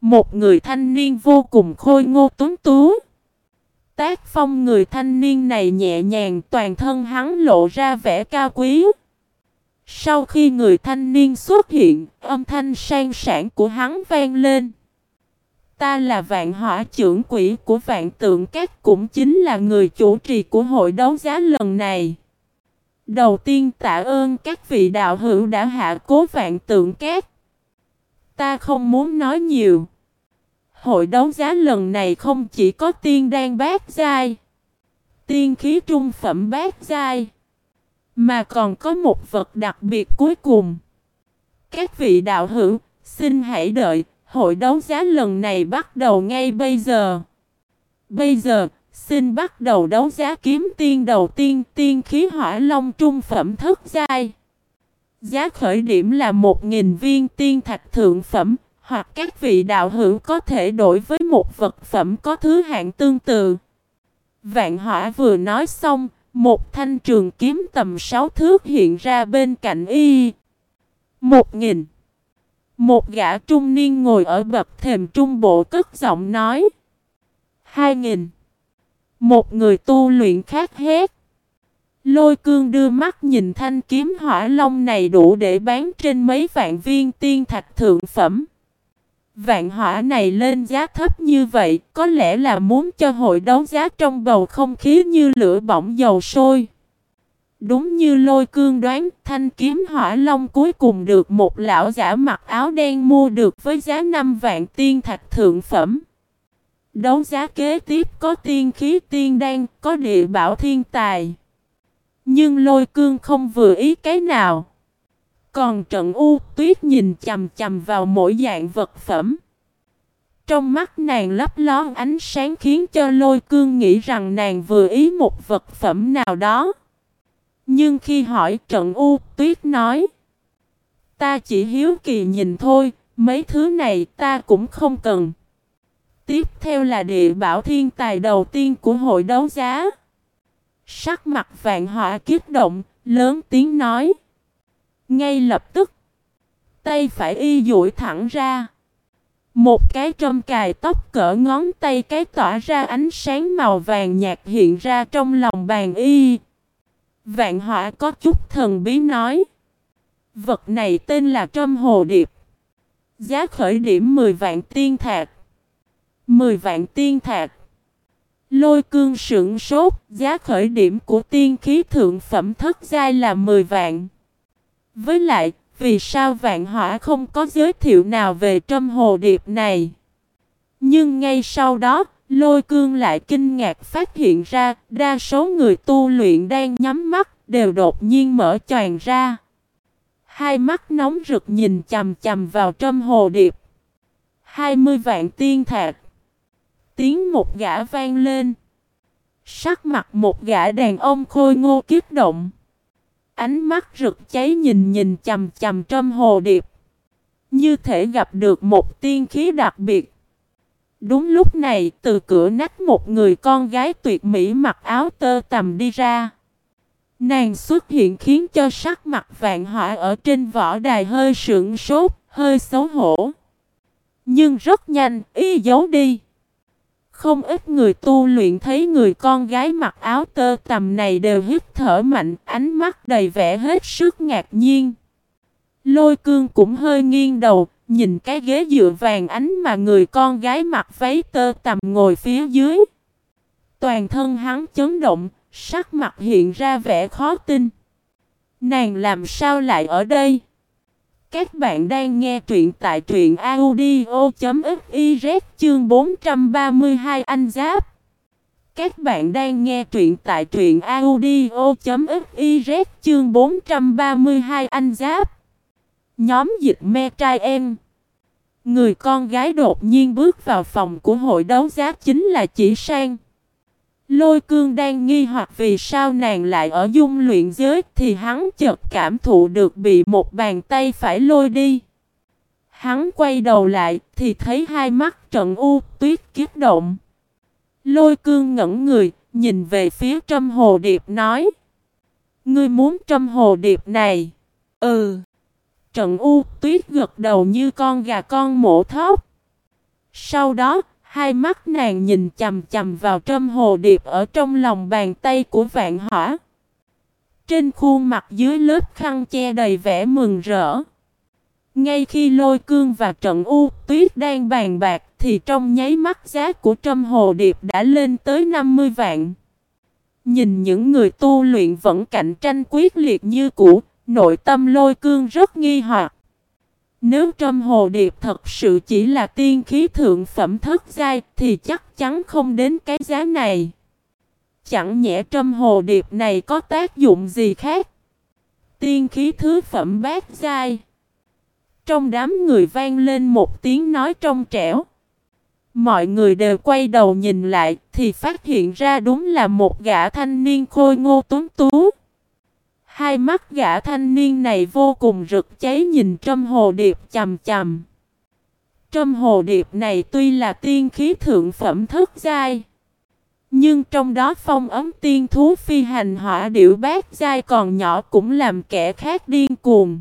Một người thanh niên vô cùng khôi ngô tuấn tú. Tác phong người thanh niên này nhẹ nhàng toàn thân hắn lộ ra vẻ cao quý. Sau khi người thanh niên xuất hiện, âm thanh sang sản của hắn vang lên. Ta là vạn hỏa trưởng quỷ của vạn tượng các cũng chính là người chủ trì của hội đấu giá lần này. Đầu tiên tạ ơn các vị đạo hữu đã hạ cố vạn tượng các. Ta không muốn nói nhiều. Hội đấu giá lần này không chỉ có tiên đan bát giai, tiên khí trung phẩm bát giai, mà còn có một vật đặc biệt cuối cùng. Các vị đạo hữu, xin hãy đợi, hội đấu giá lần này bắt đầu ngay bây giờ. Bây giờ, xin bắt đầu đấu giá kiếm tiên đầu tiên tiên khí hỏa long trung phẩm thất giai. Giá khởi điểm là 1.000 viên tiên thạch thượng phẩm, hoặc các vị đạo hữu có thể đổi với một vật phẩm có thứ hạng tương tự. Vạn hỏa vừa nói xong, một thanh trường kiếm tầm 6 thước hiện ra bên cạnh y. Một nghìn. Một gã trung niên ngồi ở bậc thềm trung bộ cất giọng nói. Hai nghìn. Một người tu luyện khác hét. Lôi cương đưa mắt nhìn thanh kiếm hỏa long này đủ để bán trên mấy vạn viên tiên thạch thượng phẩm. Vạn hỏa này lên giá thấp như vậy, có lẽ là muốn cho hội đấu giá trong bầu không khí như lửa bỏng dầu sôi. Đúng như lôi cương đoán, thanh kiếm hỏa long cuối cùng được một lão giả mặc áo đen mua được với giá 5 vạn tiên thạch thượng phẩm. Đấu giá kế tiếp có tiên khí tiên đan, có địa bảo thiên tài. Nhưng lôi cương không vừa ý cái nào. Còn trận u tuyết nhìn chầm chầm vào mỗi dạng vật phẩm. Trong mắt nàng lấp lón ánh sáng khiến cho lôi cương nghĩ rằng nàng vừa ý một vật phẩm nào đó. Nhưng khi hỏi trận u tuyết nói. Ta chỉ hiếu kỳ nhìn thôi, mấy thứ này ta cũng không cần. Tiếp theo là địa bảo thiên tài đầu tiên của hội đấu giá. Sắc mặt vạn họa kiếp động, lớn tiếng nói. Ngay lập tức, tay phải y duỗi thẳng ra. Một cái trâm cài tóc cỡ ngón tay cái tỏa ra ánh sáng màu vàng nhạt hiện ra trong lòng bàn y. Vạn họa có chút thần bí nói. Vật này tên là trâm hồ điệp. Giá khởi điểm 10 vạn tiên thạc. 10 vạn tiên thạc. Lôi cương sững sốt, giá khởi điểm của tiên khí thượng phẩm thất giai là 10 vạn. Với lại, vì sao vạn hỏa không có giới thiệu nào về trâm hồ điệp này? Nhưng ngay sau đó, lôi cương lại kinh ngạc phát hiện ra, đa số người tu luyện đang nhắm mắt, đều đột nhiên mở choàng ra. Hai mắt nóng rực nhìn chầm chầm vào trâm hồ điệp. 20 vạn tiên thạc. Tiếng một gã vang lên. Sắc mặt một gã đàn ông khôi ngô kiếp động. Ánh mắt rực cháy nhìn nhìn chầm chầm trâm hồ điệp. Như thể gặp được một tiên khí đặc biệt. Đúng lúc này, từ cửa nách một người con gái tuyệt mỹ mặc áo tơ tầm đi ra. Nàng xuất hiện khiến cho sắc mặt vạn họa ở trên võ đài hơi sượng sốt, hơi xấu hổ. Nhưng rất nhanh, y giấu đi. Không ít người tu luyện thấy người con gái mặc áo tơ tầm này đều hít thở mạnh, ánh mắt đầy vẻ hết sức ngạc nhiên. Lôi cương cũng hơi nghiêng đầu, nhìn cái ghế dựa vàng ánh mà người con gái mặc váy tơ tầm ngồi phía dưới. Toàn thân hắn chấn động, sắc mặt hiện ra vẻ khó tin. Nàng làm sao lại ở đây? Các bạn đang nghe truyện tại truyện audio.fiz chương 432 anh giáp. Các bạn đang nghe truyện tại truyện audio.fiz chương 432 anh giáp. Nhóm dịch me trai em. Người con gái đột nhiên bước vào phòng của hội đấu giá chính là chỉ sang. Lôi cương đang nghi hoặc vì sao nàng lại ở dung luyện giới thì hắn chợt cảm thụ được bị một bàn tay phải lôi đi. Hắn quay đầu lại thì thấy hai mắt trận u tuyết kiết động. Lôi cương ngẩn người, nhìn về phía trâm hồ điệp nói. Ngươi muốn trâm hồ điệp này? Ừ. Trận u tuyết gật đầu như con gà con mổ thóc. Sau đó, Hai mắt nàng nhìn chầm chầm vào trâm hồ điệp ở trong lòng bàn tay của vạn hỏa. Trên khuôn mặt dưới lớp khăn che đầy vẻ mừng rỡ. Ngay khi lôi cương và trận u tuyết đang bàn bạc thì trong nháy mắt giá của trâm hồ điệp đã lên tới 50 vạn. Nhìn những người tu luyện vẫn cạnh tranh quyết liệt như cũ, nội tâm lôi cương rất nghi hoặc. Nếu trâm hồ điệp thật sự chỉ là tiên khí thượng phẩm thất giai, thì chắc chắn không đến cái giá này. Chẳng nhẽ trâm hồ điệp này có tác dụng gì khác. Tiên khí thứ phẩm bát giai. Trong đám người vang lên một tiếng nói trong trẻo. Mọi người đều quay đầu nhìn lại, thì phát hiện ra đúng là một gã thanh niên khôi ngô tuấn tú. Hai mắt gã thanh niên này vô cùng rực cháy nhìn Trâm Hồ Điệp chầm chầm. Trâm Hồ Điệp này tuy là tiên khí thượng phẩm thức giai. Nhưng trong đó phong ấm tiên thú phi hành hỏa điệu bát giai còn nhỏ cũng làm kẻ khác điên cuồng.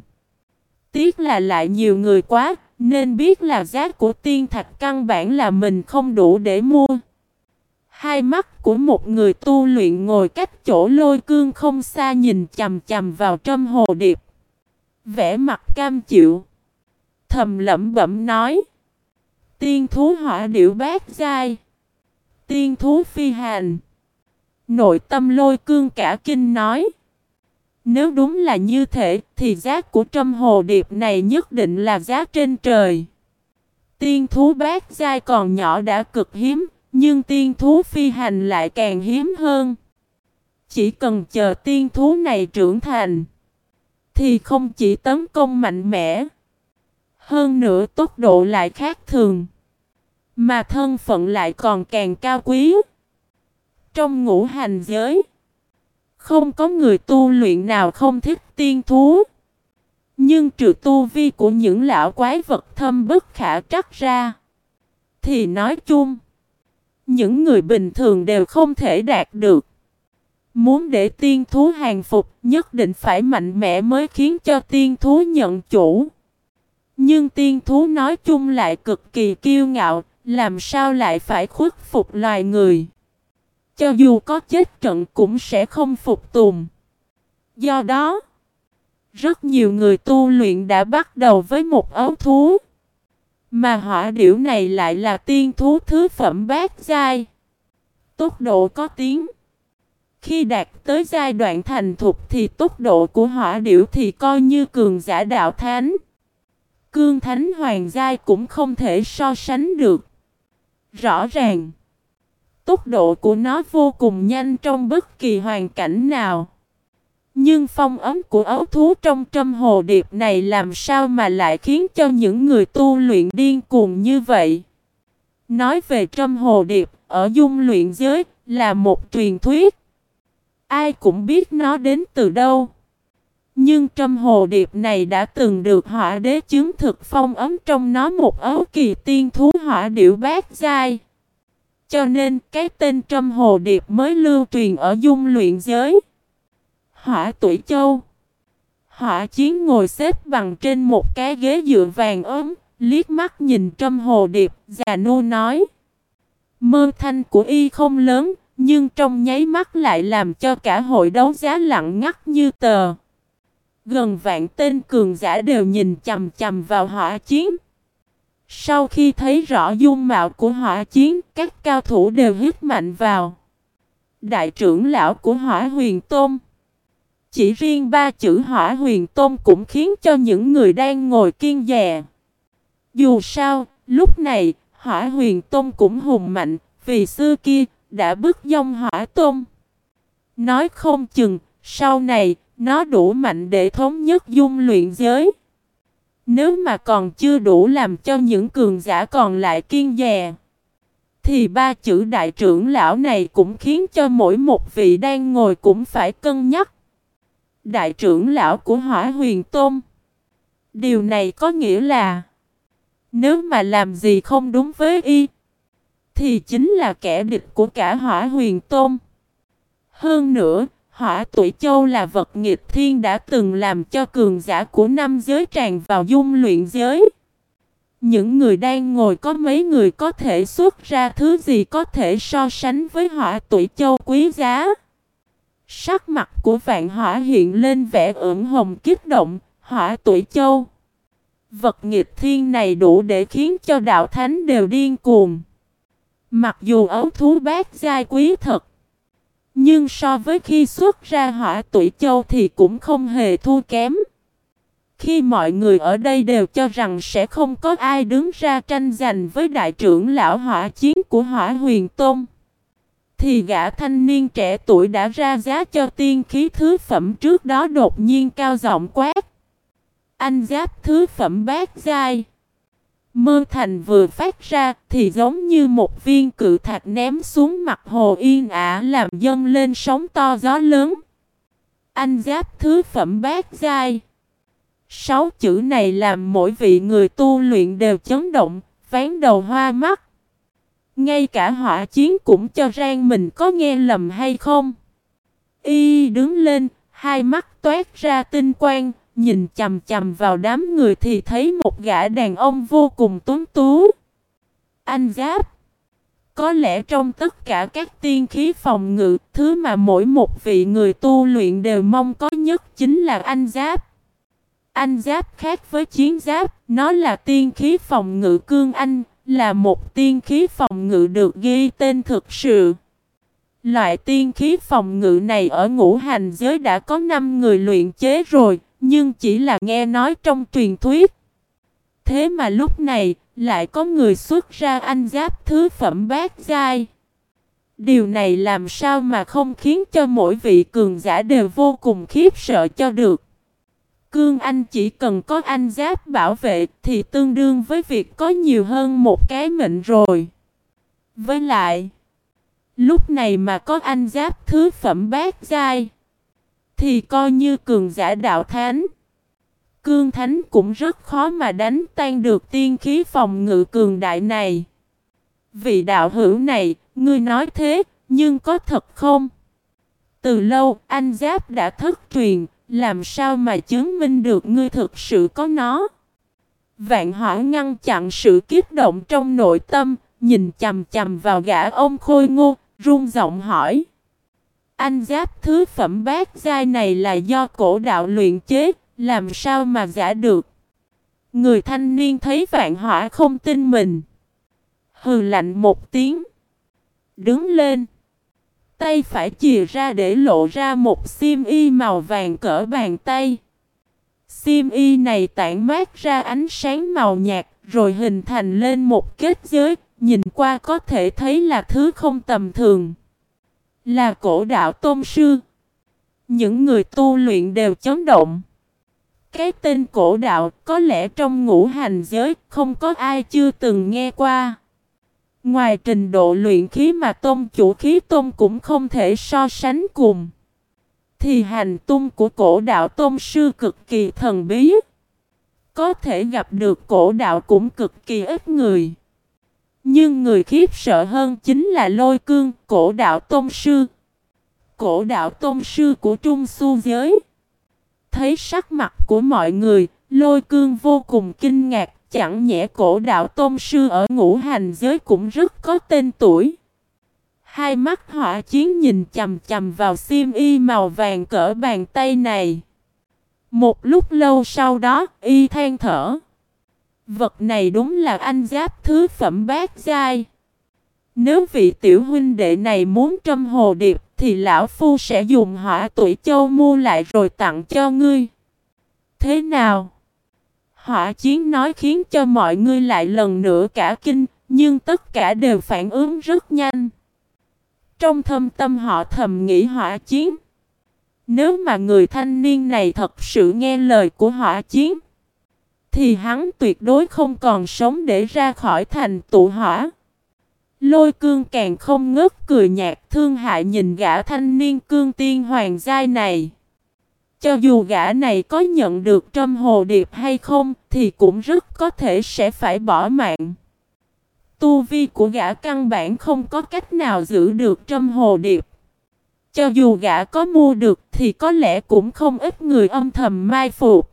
Tiếc là lại nhiều người quá, nên biết là giá của tiên thạch căn bản là mình không đủ để mua. Hai mắt của một người tu luyện ngồi cách chỗ lôi cương không xa nhìn chầm chầm vào trâm hồ điệp. Vẽ mặt cam chịu. Thầm lẩm bẩm nói. Tiên thú hỏa điệu bát giai. Tiên thú phi hành. Nội tâm lôi cương cả kinh nói. Nếu đúng là như thế thì giá của trâm hồ điệp này nhất định là giá trên trời. Tiên thú bát giai còn nhỏ đã cực hiếm, nhưng tiên thú phi hành lại càng hiếm hơn. Chỉ cần chờ tiên thú này trưởng thành, thì không chỉ tấn công mạnh mẽ, hơn nữa tốc độ lại khác thường, mà thân phận lại còn càng cao quý. Trong ngũ hành giới, không có người tu luyện nào không thích tiên thú. Nhưng trừ tu vi của những lão quái vật thâm bất khả trắc ra, thì nói chung, những người bình thường đều không thể đạt được. Muốn để tiên thú hàng phục nhất định phải mạnh mẽ mới khiến cho tiên thú nhận chủ. Nhưng tiên thú nói chung lại cực kỳ kiêu ngạo, làm sao lại phải khuất phục loài người. Cho dù có chết trận cũng sẽ không phục tùng. Do đó, rất nhiều người tu luyện đã bắt đầu với một ấu thú. Mà hỏa điểu này lại là tiên thú thứ phẩm bát giai. Tốc độ có tiếng. Khi đạt tới giai đoạn thành thục thì tốc độ của hỏa điểu thì coi như cường giả đạo thánh. Cương thánh hoàng giai cũng không thể so sánh được. Rõ ràng, tốc độ của nó vô cùng nhanh trong bất kỳ hoàn cảnh nào. Nhưng phong ấm của ấu thú trong trâm hồ điệp này làm sao mà lại khiến cho những người tu luyện điên cuồng như vậy? Nói về trâm hồ điệp, ở dung luyện giới, là một truyền thuyết. Ai cũng biết nó đến từ đâu. Nhưng trâm hồ điệp này đã từng được hỏa đế chứng thực phong ấm trong nó một ấu kỳ tiên thú hỏa điệu bát giai. Cho nên cái tên trâm hồ điệp mới lưu truyền ở dung luyện giới. Hỏa tuổi châu Hỏa chiến ngồi xếp bằng trên một cái ghế dựa vàng ốm, liếc mắt nhìn trâm hồ điệp, già nô nói. Mơ thanh của y không lớn, nhưng trong nháy mắt lại làm cho cả hội đấu giá lặng ngắt như tờ. Gần vạn tên cường giả đều nhìn chầm chầm vào hỏa chiến. Sau khi thấy rõ dung mạo của hỏa chiến, các cao thủ đều hít mạnh vào. Đại trưởng lão của hỏa huyền tôm chỉ riêng ba chữ hỏa huyền tôn cũng khiến cho những người đang ngồi kiên dè. Dù sao, lúc này, hỏa huyền tôn cũng hùng mạnh, vì xưa kia, đã bước dông hỏa tôn. Nói không chừng, sau này, nó đủ mạnh để thống nhất dung luyện giới. Nếu mà còn chưa đủ làm cho những cường giả còn lại kiên dè, thì ba chữ đại trưởng lão này cũng khiến cho mỗi một vị đang ngồi cũng phải cân nhắc. Đại trưởng lão của hỏa huyền tôn. Điều này có nghĩa là nếu mà làm gì không đúng với y thì chính là kẻ địch của cả hỏa huyền tôn. Hơn nữa, hỏa tuổi châu là vật nghịch thiên đã từng làm cho cường giả của năm giới tràn vào dung luyện giới. Những người đang ngồi có mấy người có thể xuất ra thứ gì có thể so sánh với hỏa tuổi châu quý giá. Sắc mặt của vạn hỏa hiện lên vẻ ửng hồng kích động, hỏa tuổi châu. Vật nghịch thiên này đủ để khiến cho đạo thánh đều điên cuồng. Mặc dù ấu thú bát giai quý thật, nhưng so với khi xuất ra hỏa tuổi châu thì cũng không hề thua kém. Khi mọi người ở đây đều cho rằng sẽ không có ai đứng ra tranh giành với đại trưởng lão hỏa chiến của hỏa huyền tôn thì gã thanh niên trẻ tuổi đã ra giá cho tiên khí thứ phẩm trước đó đột nhiên cao giọng quát. Anh giáp thứ phẩm bát giai. Mơ thành vừa phát ra thì giống như một viên cự thạch ném xuống mặt hồ yên ả làm dâng lên sóng to gió lớn. Anh giáp thứ phẩm bát giai. Sáu chữ này làm mỗi vị người tu luyện đều chấn động, ván đầu hoa mắt. Ngay cả hỏa chiến cũng cho rang mình có nghe lầm hay không. Y đứng lên, hai mắt toát ra tinh quang, nhìn chầm chầm vào đám người thì thấy một gã đàn ông vô cùng tuấn tú. Anh Giáp Có lẽ trong tất cả các tiên khí phòng ngự, thứ mà mỗi một vị người tu luyện đều mong có nhất chính là anh Giáp. Anh Giáp khác với chiến giáp, nó là tiên khí phòng ngự cương anh, là một tiên khí phòng ngự được ghi tên thực sự. Loại tiên khí phòng ngự này ở ngũ hành giới đã có 5 người luyện chế rồi, nhưng chỉ là nghe nói trong truyền thuyết. Thế mà lúc này, lại có người xuất ra anh giáp thứ phẩm bát giai. Điều này làm sao mà không khiến cho mỗi vị cường giả đều vô cùng khiếp sợ cho được. Cương Anh chỉ cần có anh giáp bảo vệ thì tương đương với việc có nhiều hơn một cái mệnh rồi. Với lại, lúc này mà có anh giáp thứ phẩm bát giai, thì coi như cường giả đạo thánh. Cương thánh cũng rất khó mà đánh tan được tiên khí phòng ngự cường đại này. Vị đạo hữu này, ngươi nói thế, nhưng có thật không? Từ lâu, anh Giáp đã thất truyền, làm sao mà chứng minh được ngươi thực sự có nó? Vạn hỏa ngăn chặn sự kiếp động trong nội tâm, nhìn chầm chầm vào gã ông khôi ngô, run giọng hỏi. Anh giáp thứ phẩm bát giai này là do cổ đạo luyện chế, làm sao mà giả được? Người thanh niên thấy vạn hỏa không tin mình. Hừ lạnh một tiếng. Đứng lên. Tay phải chìa ra để lộ ra một xiêm y màu vàng cỡ bàn tay. Xiêm y này tản mát ra ánh sáng màu nhạt rồi hình thành lên một kết giới, nhìn qua có thể thấy là thứ không tầm thường. Là cổ đạo tôn sư. Những người tu luyện đều chấn động. Cái tên cổ đạo có lẽ trong ngũ hành giới không có ai chưa từng nghe qua. Ngoài trình độ luyện khí mà tôn chủ khí tôn cũng không thể so sánh cùng. Thì hành tung của cổ đạo tôn sư cực kỳ thần bí. Có thể gặp được cổ đạo cũng cực kỳ ít người. Nhưng người khiếp sợ hơn chính là lôi cương, cổ đạo tôn sư. Cổ đạo tôn sư của Trung Su giới. Thấy sắc mặt của mọi người, lôi cương vô cùng kinh ngạc, chẳng nhẽ cổ đạo tôn sư ở ngũ hành giới cũng rất có tên tuổi. Hai mắt hỏa chiến nhìn chầm chầm vào xiêm y màu vàng cỡ bàn tay này. Một lúc lâu sau đó, y than thở. Vật này đúng là anh giáp thứ phẩm bát giai. Nếu vị tiểu huynh đệ này muốn trâm hồ điệp thì lão phu sẽ dùng hỏa tuổi châu mua lại rồi tặng cho ngươi. Thế nào? Hỏa chiến nói khiến cho mọi người lại lần nữa cả kinh, nhưng tất cả đều phản ứng rất nhanh. Trong thâm tâm họ thầm nghĩ hỏa chiến. Nếu mà người thanh niên này thật sự nghe lời của hỏa chiến, thì hắn tuyệt đối không còn sống để ra khỏi thành tụ hỏa. Lôi cương càng không ngớt cười nhạt thương hại nhìn gã thanh niên cương tiên hoàng giai này. Cho dù gã này có nhận được trâm hồ điệp hay không thì cũng rất có thể sẽ phải bỏ mạng. Tu vi của gã căn bản không có cách nào giữ được trâm hồ điệp. Cho dù gã có mua được thì có lẽ cũng không ít người âm thầm mai phục.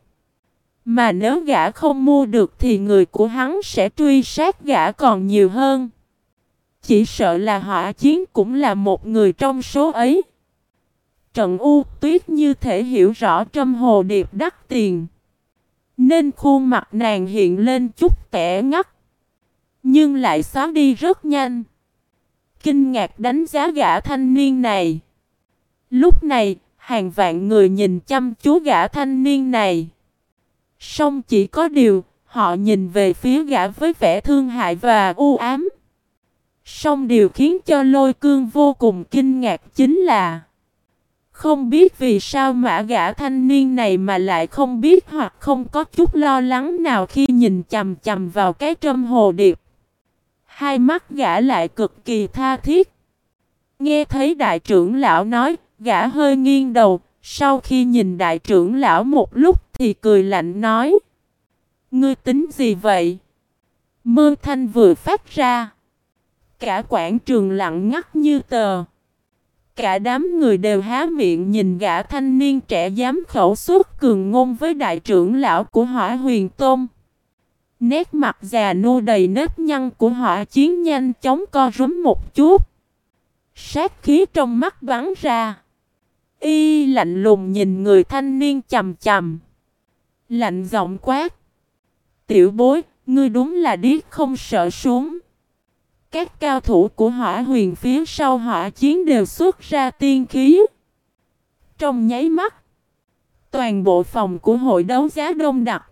Mà nếu gã không mua được thì người của hắn sẽ truy sát gã còn nhiều hơn. Chỉ sợ là họa chiến cũng là một người trong số ấy. Trận u tuyết như thể hiểu rõ trâm hồ điệp đắt tiền. Nên khuôn mặt nàng hiện lên chút tẻ ngắt. Nhưng lại xóa đi rất nhanh. Kinh ngạc đánh giá gã thanh niên này. Lúc này, hàng vạn người nhìn chăm chú gã thanh niên này. Song chỉ có điều, họ nhìn về phía gã với vẻ thương hại và u ám. Song điều khiến cho lôi cương vô cùng kinh ngạc chính là không biết vì sao mã gã thanh niên này mà lại không biết hoặc không có chút lo lắng nào khi nhìn chầm chầm vào cái trâm hồ điệp. Hai mắt gã lại cực kỳ tha thiết. Nghe thấy đại trưởng lão nói, gã hơi nghiêng đầu, sau khi nhìn đại trưởng lão một lúc thì cười lạnh nói. Ngươi tính gì vậy? Mơ thanh vừa phát ra. Cả quảng trường lặng ngắt như tờ. Cả đám người đều há miệng nhìn gã thanh niên trẻ dám khẩu suốt cường ngôn với đại trưởng lão của hỏa huyền tôn. Nét mặt già nô đầy nếp nhăn của hỏa chiến nhanh chóng co rúm một chút. Sát khí trong mắt bắn ra. Y lạnh lùng nhìn người thanh niên chầm chầm. Lạnh giọng quát. Tiểu bối, ngươi đúng là điếc không sợ súng. Các cao thủ của hỏa huyền phía sau hỏa chiến đều xuất ra tiên khí. Trong nháy mắt, toàn bộ phòng của hội đấu giá đông đặc.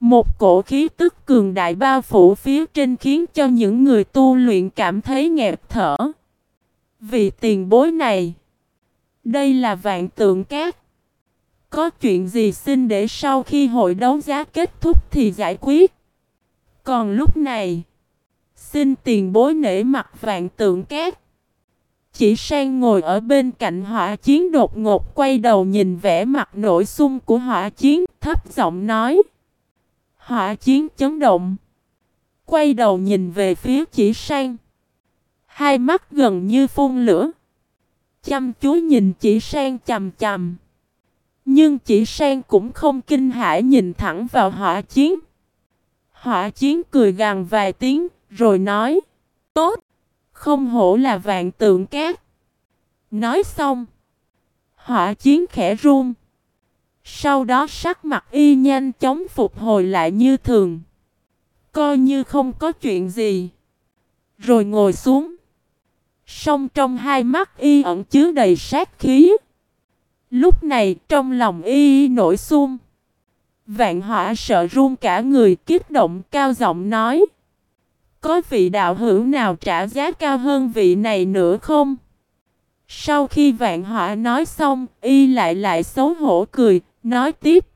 Một cổ khí tức cường đại bao phủ phía trên khiến cho những người tu luyện cảm thấy nghẹt thở. Vì tiền bối này, đây là vạn tượng cát. Có chuyện gì xin để sau khi hội đấu giá kết thúc thì giải quyết. Còn lúc này, xin tiền bối nể mặt vạn tượng két Chỉ sang ngồi ở bên cạnh hỏa chiến đột ngột quay đầu nhìn vẻ mặt nổi sung của hỏa chiến thấp giọng nói. Hỏa chiến chấn động. Quay đầu nhìn về phía chỉ sang. Hai mắt gần như phun lửa. Chăm chú nhìn chỉ sang chầm chầm. Nhưng chỉ sang cũng không kinh hãi nhìn thẳng vào hỏa chiến. Hỏa chiến cười gằn vài tiếng, rồi nói. Tốt! Không hổ là vạn tượng cát. Nói xong. Hỏa chiến khẽ run. Sau đó sắc mặt y nhanh chóng phục hồi lại như thường. Coi như không có chuyện gì. Rồi ngồi xuống. Song trong hai mắt y ẩn chứa đầy sát khí. Lúc này trong lòng y, y nổi xung. Vạn hỏa sợ run cả người kích động cao giọng nói. Có vị đạo hữu nào trả giá cao hơn vị này nữa không? Sau khi vạn họa nói xong, y lại lại xấu hổ cười, nói tiếp.